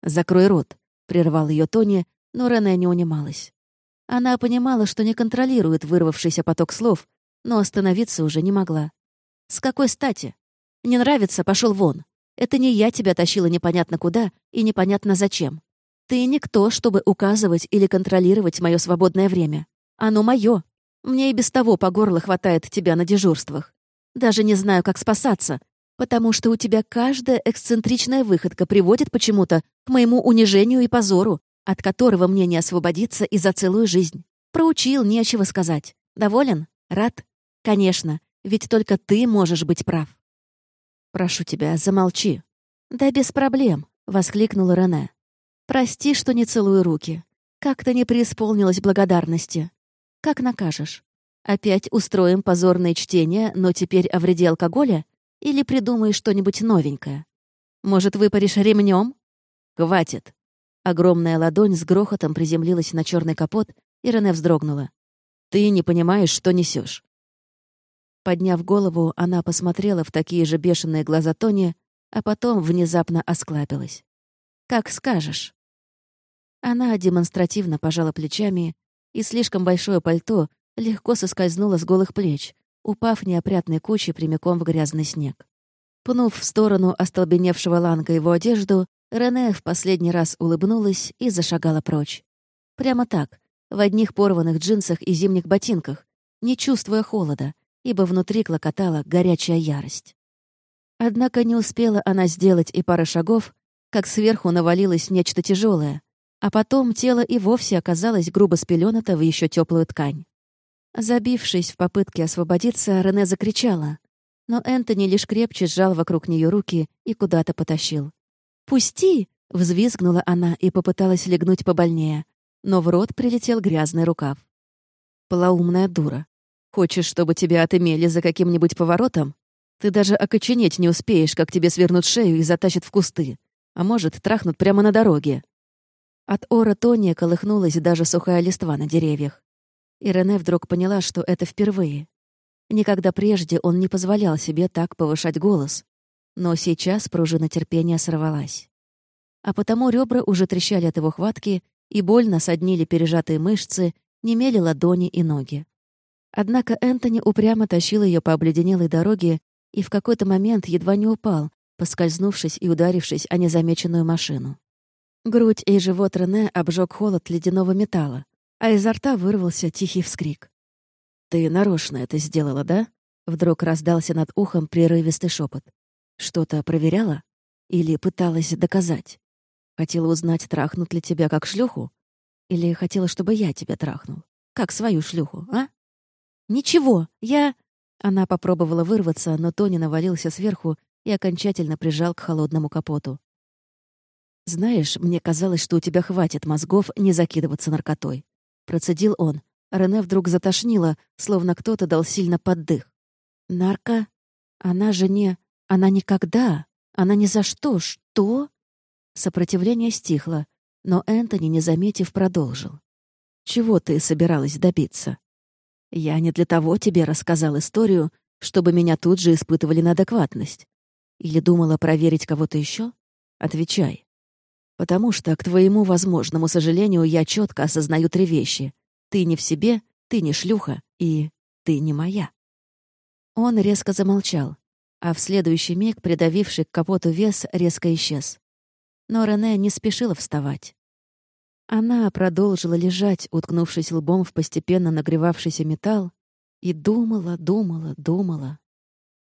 «Закрой рот», — прервал ее Тони, но Рене не унималась. Она понимала, что не контролирует вырвавшийся поток слов, но остановиться уже не могла. «С какой стати? Не нравится, пошел вон. Это не я тебя тащила непонятно куда и непонятно зачем. Ты никто, чтобы указывать или контролировать мое свободное время. Оно мое. Мне и без того по горло хватает тебя на дежурствах. Даже не знаю, как спасаться, потому что у тебя каждая эксцентричная выходка приводит почему-то к моему унижению и позору, от которого мне не освободиться и за целую жизнь. Проучил, нечего сказать. Доволен? Рад? Конечно, ведь только ты можешь быть прав. Прошу тебя, замолчи. Да без проблем, воскликнула Рене. Прости, что не целую руки. Как-то не преисполнилась благодарности. Как накажешь? Опять устроим позорное чтение, но теперь о вреде алкоголя? Или придумаешь что-нибудь новенькое? Может, выпаришь ремнем? Хватит. Огромная ладонь с грохотом приземлилась на черный капот, и Рене вздрогнула. Ты не понимаешь, что несешь. Подняв голову, она посмотрела в такие же бешеные глаза Тони, а потом внезапно осклабилась. «Как скажешь». Она демонстративно пожала плечами, и слишком большое пальто легко соскользнуло с голых плеч, упав неопрятной кучей прямиком в грязный снег. Пнув в сторону остолбеневшего Ланга его одежду, Рене в последний раз улыбнулась и зашагала прочь. Прямо так, в одних порванных джинсах и зимних ботинках, не чувствуя холода, ибо внутри клокотала горячая ярость. Однако не успела она сделать и пары шагов, как сверху навалилось нечто тяжелое, а потом тело и вовсе оказалось грубо спеленато в еще теплую ткань. Забившись в попытке освободиться, Рене закричала, но Энтони лишь крепче сжал вокруг нее руки и куда-то потащил. «Пусти!» — взвизгнула она и попыталась легнуть побольнее, но в рот прилетел грязный рукав. Полоумная дура. Хочешь, чтобы тебя отымели за каким-нибудь поворотом? Ты даже окоченеть не успеешь, как тебе свернут шею и затащат в кусты. А может, трахнут прямо на дороге. От ора Тони колыхнулась даже сухая листва на деревьях. И Рене вдруг поняла, что это впервые. Никогда прежде он не позволял себе так повышать голос. Но сейчас пружина терпения сорвалась. А потому ребра уже трещали от его хватки, и больно соднили пережатые мышцы, немели ладони и ноги. Однако Энтони упрямо тащил ее по обледенелой дороге и в какой-то момент едва не упал, поскользнувшись и ударившись о незамеченную машину. Грудь и живот Рене обжег холод ледяного металла, а изо рта вырвался тихий вскрик. «Ты нарочно это сделала, да?» Вдруг раздался над ухом прерывистый шепот. «Что-то проверяла? Или пыталась доказать? Хотела узнать, трахнут ли тебя как шлюху? Или хотела, чтобы я тебя трахнул? Как свою шлюху, а?» «Ничего, я...» Она попробовала вырваться, но Тони навалился сверху и окончательно прижал к холодному капоту. «Знаешь, мне казалось, что у тебя хватит мозгов не закидываться наркотой». Процедил он. Рене вдруг затошнило, словно кто-то дал сильно поддых. «Нарко? Она же не... Она никогда... Она ни за что... Что?» Сопротивление стихло, но Энтони, не заметив, продолжил. «Чего ты собиралась добиться? Я не для того тебе рассказал историю, чтобы меня тут же испытывали на адекватность. Или думала проверить кого-то еще? Отвечай. Потому что, к твоему возможному сожалению, я четко осознаю три вещи. Ты не в себе, ты не шлюха, и ты не моя. Он резко замолчал, а в следующий миг, придавивший к капоту вес, резко исчез. Но Рене не спешила вставать. Она продолжила лежать, уткнувшись лбом в постепенно нагревавшийся металл, и думала, думала, думала.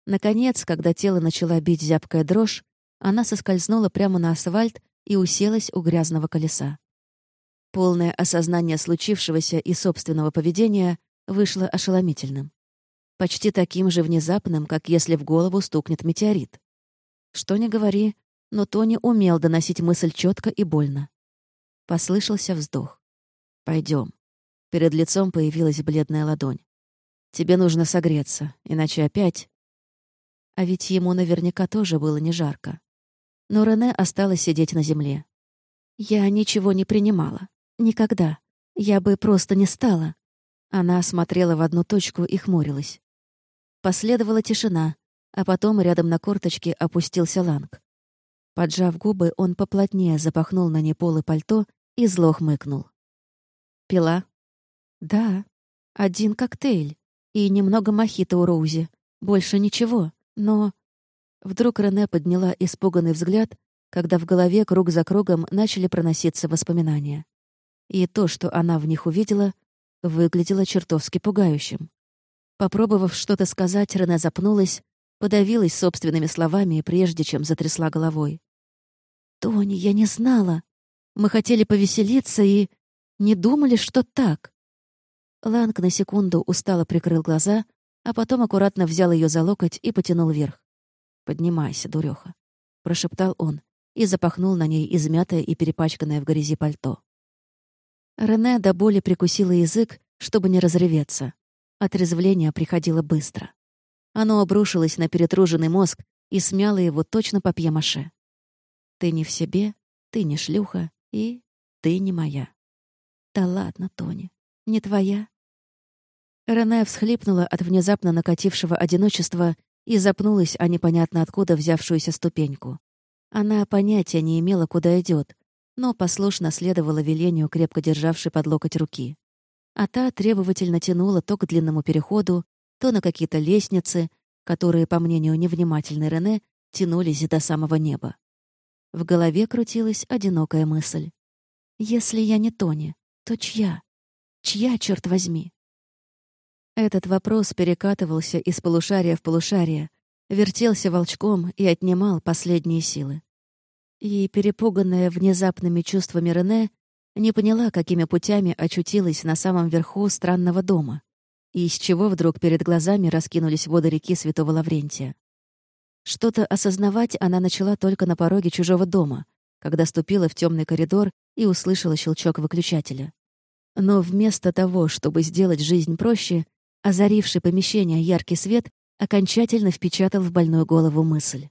Наконец, когда тело начала бить зябкая дрожь, она соскользнула прямо на асфальт и уселась у грязного колеса. Полное осознание случившегося и собственного поведения вышло ошеломительным. Почти таким же внезапным, как если в голову стукнет метеорит. Что ни говори, но Тони умел доносить мысль четко и больно. Послышался вздох. Пойдем. Перед лицом появилась бледная ладонь. Тебе нужно согреться, иначе опять... А ведь ему наверняка тоже было не жарко но Рене осталась сидеть на земле. «Я ничего не принимала. Никогда. Я бы просто не стала». Она смотрела в одну точку и хмурилась. Последовала тишина, а потом рядом на корточке опустился Ланг. Поджав губы, он поплотнее запахнул на ней полы пальто и зло хмыкнул. «Пила?» «Да. Один коктейль. И немного мохито у Роузи. Больше ничего. Но Вдруг Рене подняла испуганный взгляд, когда в голове круг за кругом начали проноситься воспоминания. И то, что она в них увидела, выглядело чертовски пугающим. Попробовав что-то сказать, Рене запнулась, подавилась собственными словами, прежде чем затрясла головой. «Тони, я не знала. Мы хотели повеселиться и не думали, что так». Ланг на секунду устало прикрыл глаза, а потом аккуратно взял ее за локоть и потянул вверх. «Поднимайся, дуреха», — прошептал он и запахнул на ней измятое и перепачканное в грязи пальто. Рене до боли прикусила язык, чтобы не разреветься. Отрезвление приходило быстро. Оно обрушилось на перетруженный мозг и смяло его точно по пьемаше. «Ты не в себе, ты не шлюха и ты не моя». «Да ладно, Тони, не твоя?» Рене всхлипнула от внезапно накатившего одиночества и запнулась о непонятно откуда взявшуюся ступеньку. Она понятия не имела, куда идет, но послушно следовала велению, крепко державшей под локоть руки. А та требовательно тянула то к длинному переходу, то на какие-то лестницы, которые, по мнению невнимательной Рене, тянулись до самого неба. В голове крутилась одинокая мысль. «Если я не Тони, то чья? Чья, черт возьми?» Этот вопрос перекатывался из полушария в полушарие, вертелся волчком и отнимал последние силы. И, перепуганная внезапными чувствами Рене, не поняла, какими путями очутилась на самом верху странного дома, и из чего вдруг перед глазами раскинулись воды реки Святого Лаврентия. Что-то осознавать она начала только на пороге чужого дома, когда ступила в темный коридор и услышала щелчок выключателя. Но вместо того, чтобы сделать жизнь проще, озаривший помещение яркий свет окончательно впечатал в больную голову мысль.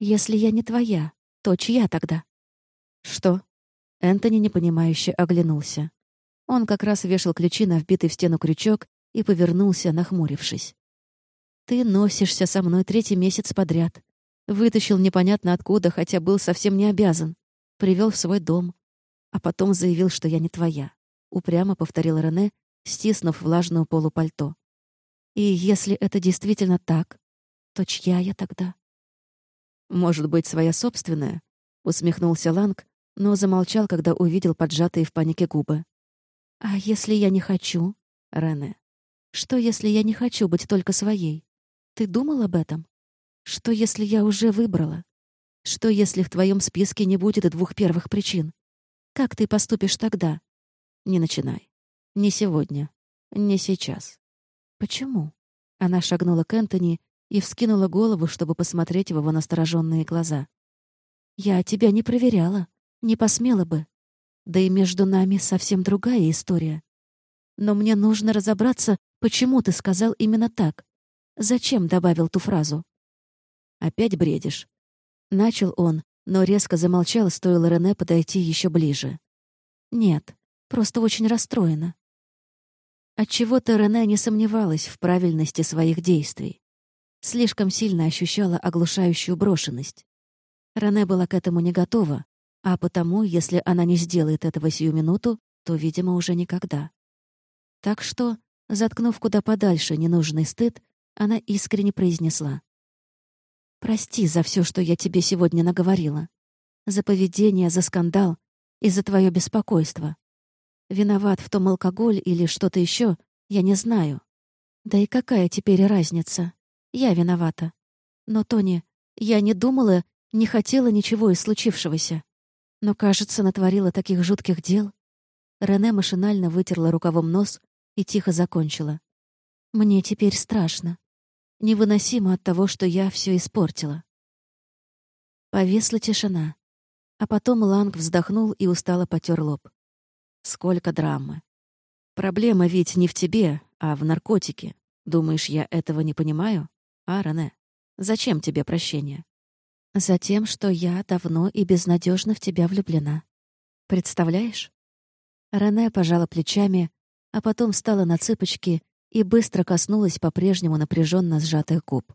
«Если я не твоя, то чья тогда?» «Что?» Энтони непонимающе оглянулся. Он как раз вешал ключи на вбитый в стену крючок и повернулся, нахмурившись. «Ты носишься со мной третий месяц подряд. Вытащил непонятно откуда, хотя был совсем не обязан. Привел в свой дом. А потом заявил, что я не твоя». Упрямо повторил Рене, стиснув влажную полупальто. «И если это действительно так, то чья я тогда?» «Может быть, своя собственная?» — усмехнулся Ланг, но замолчал, когда увидел поджатые в панике губы. «А если я не хочу, Рене? Что, если я не хочу быть только своей? Ты думал об этом? Что, если я уже выбрала? Что, если в твоем списке не будет и двух первых причин? Как ты поступишь тогда? Не начинай. Не сегодня. Не сейчас. Почему?» Она шагнула к Энтони и вскинула голову, чтобы посмотреть в его настороженные глаза. «Я тебя не проверяла, не посмела бы. Да и между нами совсем другая история. Но мне нужно разобраться, почему ты сказал именно так. Зачем добавил ту фразу?» «Опять бредишь». Начал он, но резко замолчал, стоило Рене подойти еще ближе. «Нет, просто очень расстроена». Отчего-то Рене не сомневалась в правильности своих действий. Слишком сильно ощущала оглушающую брошенность. Рене была к этому не готова, а потому, если она не сделает этого сию минуту, то, видимо, уже никогда. Так что, заткнув куда подальше ненужный стыд, она искренне произнесла. «Прости за все, что я тебе сегодня наговорила. За поведение, за скандал и за твое беспокойство. Виноват в том алкоголь или что-то еще, я не знаю. Да и какая теперь разница? Я виновата. Но, Тони, я не думала, не хотела ничего из случившегося. Но, кажется, натворила таких жутких дел. Рене машинально вытерла рукавом нос и тихо закончила. Мне теперь страшно. Невыносимо от того, что я все испортила. Повесла тишина. А потом Ланг вздохнул и устало потер лоб. Сколько драмы. Проблема ведь не в тебе, а в наркотике. Думаешь, я этого не понимаю? А, Рене, зачем тебе прощение? Затем, что я давно и безнадежно в тебя влюблена. Представляешь? Рене пожала плечами, а потом встала на цыпочки и быстро коснулась по-прежнему напряженно сжатых губ.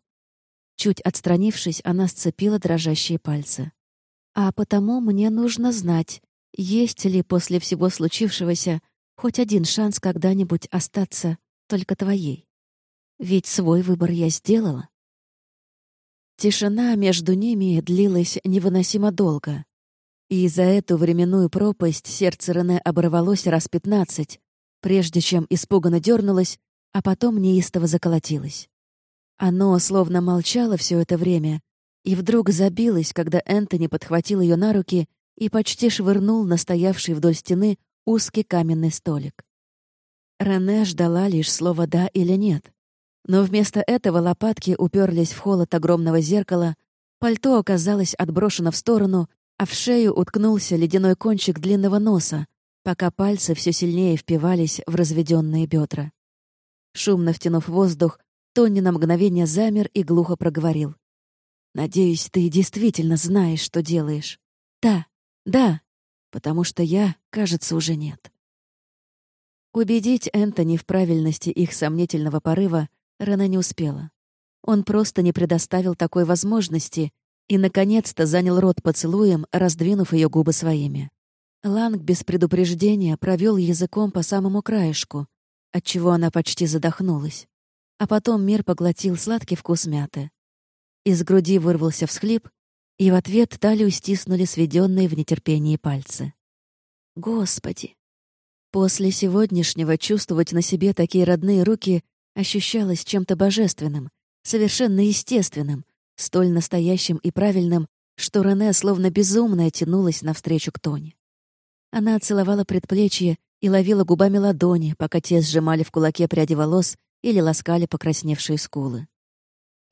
Чуть отстранившись, она сцепила дрожащие пальцы. «А потому мне нужно знать, есть ли после всего случившегося хоть один шанс когда-нибудь остаться только твоей? Ведь свой выбор я сделала. Тишина между ними длилась невыносимо долго. И за эту временную пропасть сердце Рене оборвалось раз пятнадцать, прежде чем испуганно дернулось, а потом неистово заколотилось. Оно словно молчало все это время и вдруг забилось, когда Энтони подхватил ее на руки и почти швырнул на стоявший вдоль стены узкий каменный столик. Рене ждала лишь слова «да» или «нет». Но вместо этого лопатки уперлись в холод огромного зеркала, пальто оказалось отброшено в сторону, а в шею уткнулся ледяной кончик длинного носа, пока пальцы все сильнее впивались в разведенные бедра. Шумно втянув воздух, Тони на мгновение замер и глухо проговорил. «Надеюсь, ты действительно знаешь, что делаешь. Да, да, потому что я, кажется, уже нет». Убедить Энтони в правильности их сомнительного порыва Рена не успела. Он просто не предоставил такой возможности и, наконец-то, занял рот поцелуем, раздвинув ее губы своими. Ланг без предупреждения провел языком по самому краешку, отчего она почти задохнулась. А потом мир поглотил сладкий вкус мяты. Из груди вырвался всхлип, и в ответ талию стиснули сведенные в нетерпении пальцы. Господи! После сегодняшнего чувствовать на себе такие родные руки ощущалось чем-то божественным, совершенно естественным, столь настоящим и правильным, что Рене словно безумная тянулась навстречу к Тоне. Она целовала предплечье и ловила губами ладони, пока те сжимали в кулаке пряди волос или ласкали покрасневшие скулы.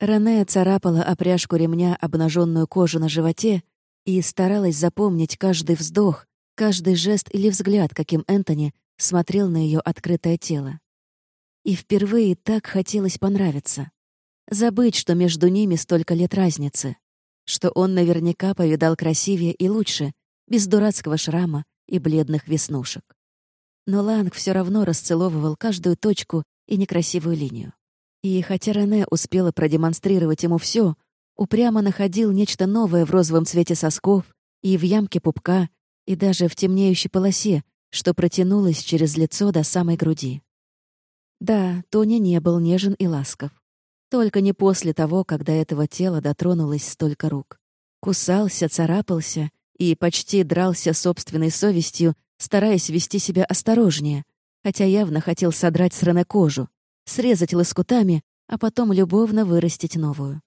Рене царапала опряжку ремня обнаженную кожу на животе и старалась запомнить каждый вздох, каждый жест или взгляд, каким Энтони смотрел на ее открытое тело. И впервые так хотелось понравиться. Забыть, что между ними столько лет разницы. Что он наверняка повидал красивее и лучше, без дурацкого шрама и бледных веснушек. Но Ланг все равно расцеловывал каждую точку и некрасивую линию. И хотя Рене успела продемонстрировать ему все, упрямо находил нечто новое в розовом цвете сосков и в ямке пупка, и даже в темнеющей полосе, что протянулось через лицо до самой груди. Да, Тони не был нежен и ласков. Только не после того, когда этого тела дотронулось столько рук. Кусался, царапался и почти дрался собственной совестью, стараясь вести себя осторожнее, хотя явно хотел содрать с Рене кожу, срезать лоскутами, а потом любовно вырастить новую.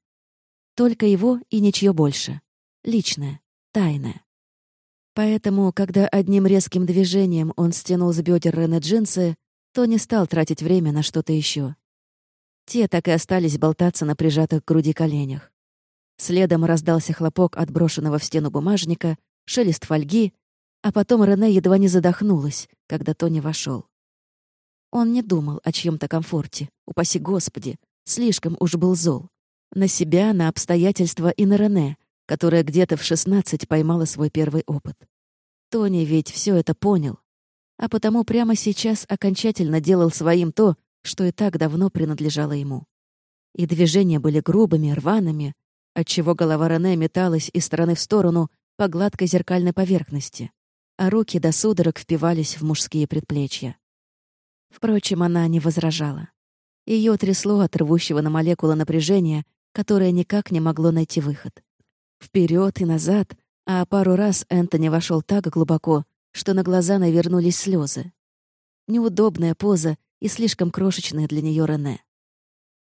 Только его и ничье больше. Личное, тайное. Поэтому, когда одним резким движением он стянул с бедер Рене джинсы, то не стал тратить время на что-то еще. Те так и остались болтаться на прижатых к груди коленях. Следом раздался хлопок отброшенного в стену бумажника, шелест фольги, а потом Рене едва не задохнулась, когда Тони вошел. Он не думал о чьем-то комфорте, упаси Господи, слишком уж был зол. На себя, на обстоятельства и на Рене, которая где-то в шестнадцать поймала свой первый опыт. Тони ведь все это понял, а потому прямо сейчас окончательно делал своим то, что и так давно принадлежало ему. И движения были грубыми, рваными, отчего голова Рене металась из стороны в сторону по гладкой зеркальной поверхности, а руки до судорог впивались в мужские предплечья. Впрочем, она не возражала. Ее трясло от рвущего на молекулы напряжения, которое никак не могло найти выход. Вперед и назад, а пару раз Энтони вошел так глубоко, что на глаза навернулись слезы. Неудобная поза и слишком крошечная для нее Рене.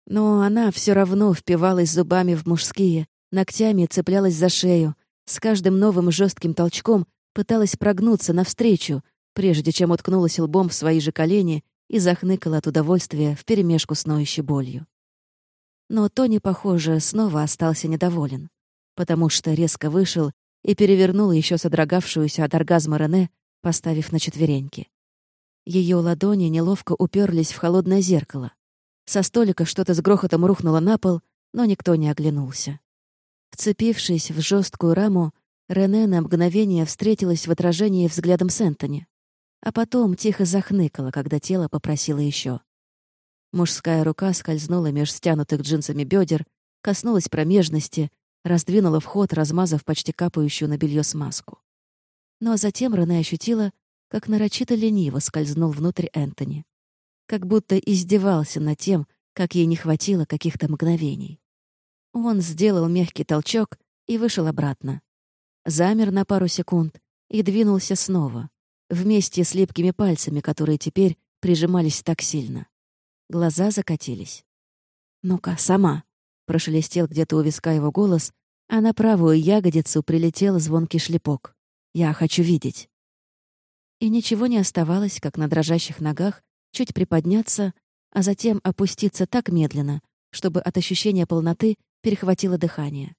Но она все равно впивалась зубами в мужские, ногтями цеплялась за шею, с каждым новым жестким толчком пыталась прогнуться навстречу, прежде чем уткнулась лбом в свои же колени и захныкала от удовольствия вперемешку с ноющей болью. Но Тони, похоже, снова остался недоволен, потому что резко вышел и перевернул еще содрогавшуюся от оргазма Рене, поставив на четвереньки. Ее ладони неловко уперлись в холодное зеркало. Со столика что-то с грохотом рухнуло на пол, но никто не оглянулся. Вцепившись в жесткую раму, Рене на мгновение встретилась в отражении взглядом с Энтони а потом тихо захныкала, когда тело попросило еще. Мужская рука скользнула меж стянутых джинсами бедер, коснулась промежности, раздвинула вход, размазав почти капающую на белье смазку. Ну а затем Рене ощутила, как нарочито лениво скользнул внутрь Энтони. Как будто издевался над тем, как ей не хватило каких-то мгновений. Он сделал мягкий толчок и вышел обратно. Замер на пару секунд и двинулся снова, вместе с липкими пальцами, которые теперь прижимались так сильно. Глаза закатились. «Ну-ка, сама!» — прошелестел где-то у виска его голос, а на правую ягодицу прилетел звонкий шлепок. «Я хочу видеть». И ничего не оставалось, как на дрожащих ногах чуть приподняться, а затем опуститься так медленно, чтобы от ощущения полноты перехватило дыхание.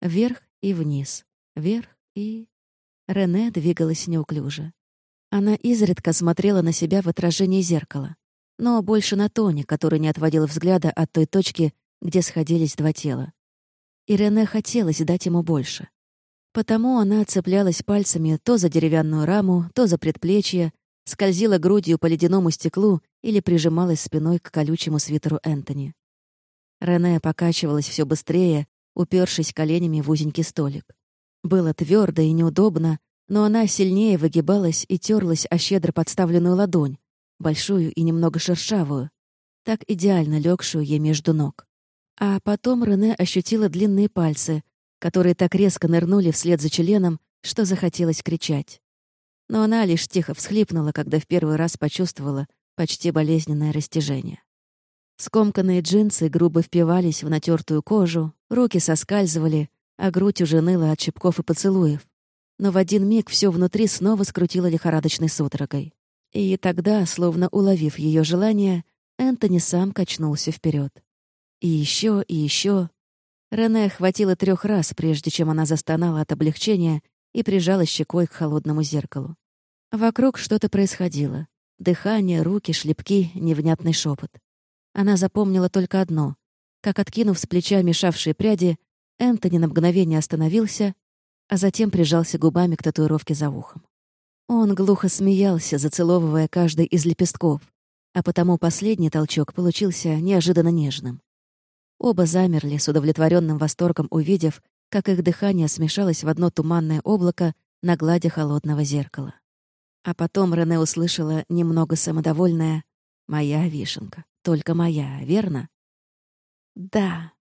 Вверх и вниз, вверх и... Рене двигалась неуклюже. Она изредка смотрела на себя в отражении зеркала, но больше на Тони, который не отводил взгляда от той точки, где сходились два тела. И Рене хотелось дать ему больше. Потому она цеплялась пальцами то за деревянную раму, то за предплечье, скользила грудью по ледяному стеклу или прижималась спиной к колючему свитеру Энтони. Рене покачивалась все быстрее, упершись коленями в узенький столик. Было твердо и неудобно, но она сильнее выгибалась и терлась о щедро подставленную ладонь, большую и немного шершавую, так идеально легшую ей между ног. А потом Рене ощутила длинные пальцы, которые так резко нырнули вслед за членом, что захотелось кричать. Но она лишь тихо всхлипнула, когда в первый раз почувствовала почти болезненное растяжение. Скомканные джинсы грубо впивались в натертую кожу, руки соскальзывали, а грудь уже ныла от щипков и поцелуев. Но в один миг все внутри снова скрутило лихорадочной судорогой. И тогда, словно уловив ее желание, Энтони сам качнулся вперед. И еще, и еще. Рене хватило трех раз, прежде чем она застонала от облегчения и прижала щекой к холодному зеркалу. Вокруг что-то происходило. Дыхание, руки, шлепки, невнятный шепот. Она запомнила только одно. Как, откинув с плеча мешавшие пряди, Энтони на мгновение остановился, а затем прижался губами к татуировке за ухом. Он глухо смеялся, зацеловывая каждый из лепестков, а потому последний толчок получился неожиданно нежным. Оба замерли с удовлетворенным восторгом, увидев, как их дыхание смешалось в одно туманное облако на глади холодного зеркала. А потом Рене услышала немного самодовольное «Моя вишенка». Только моя, верно? Да,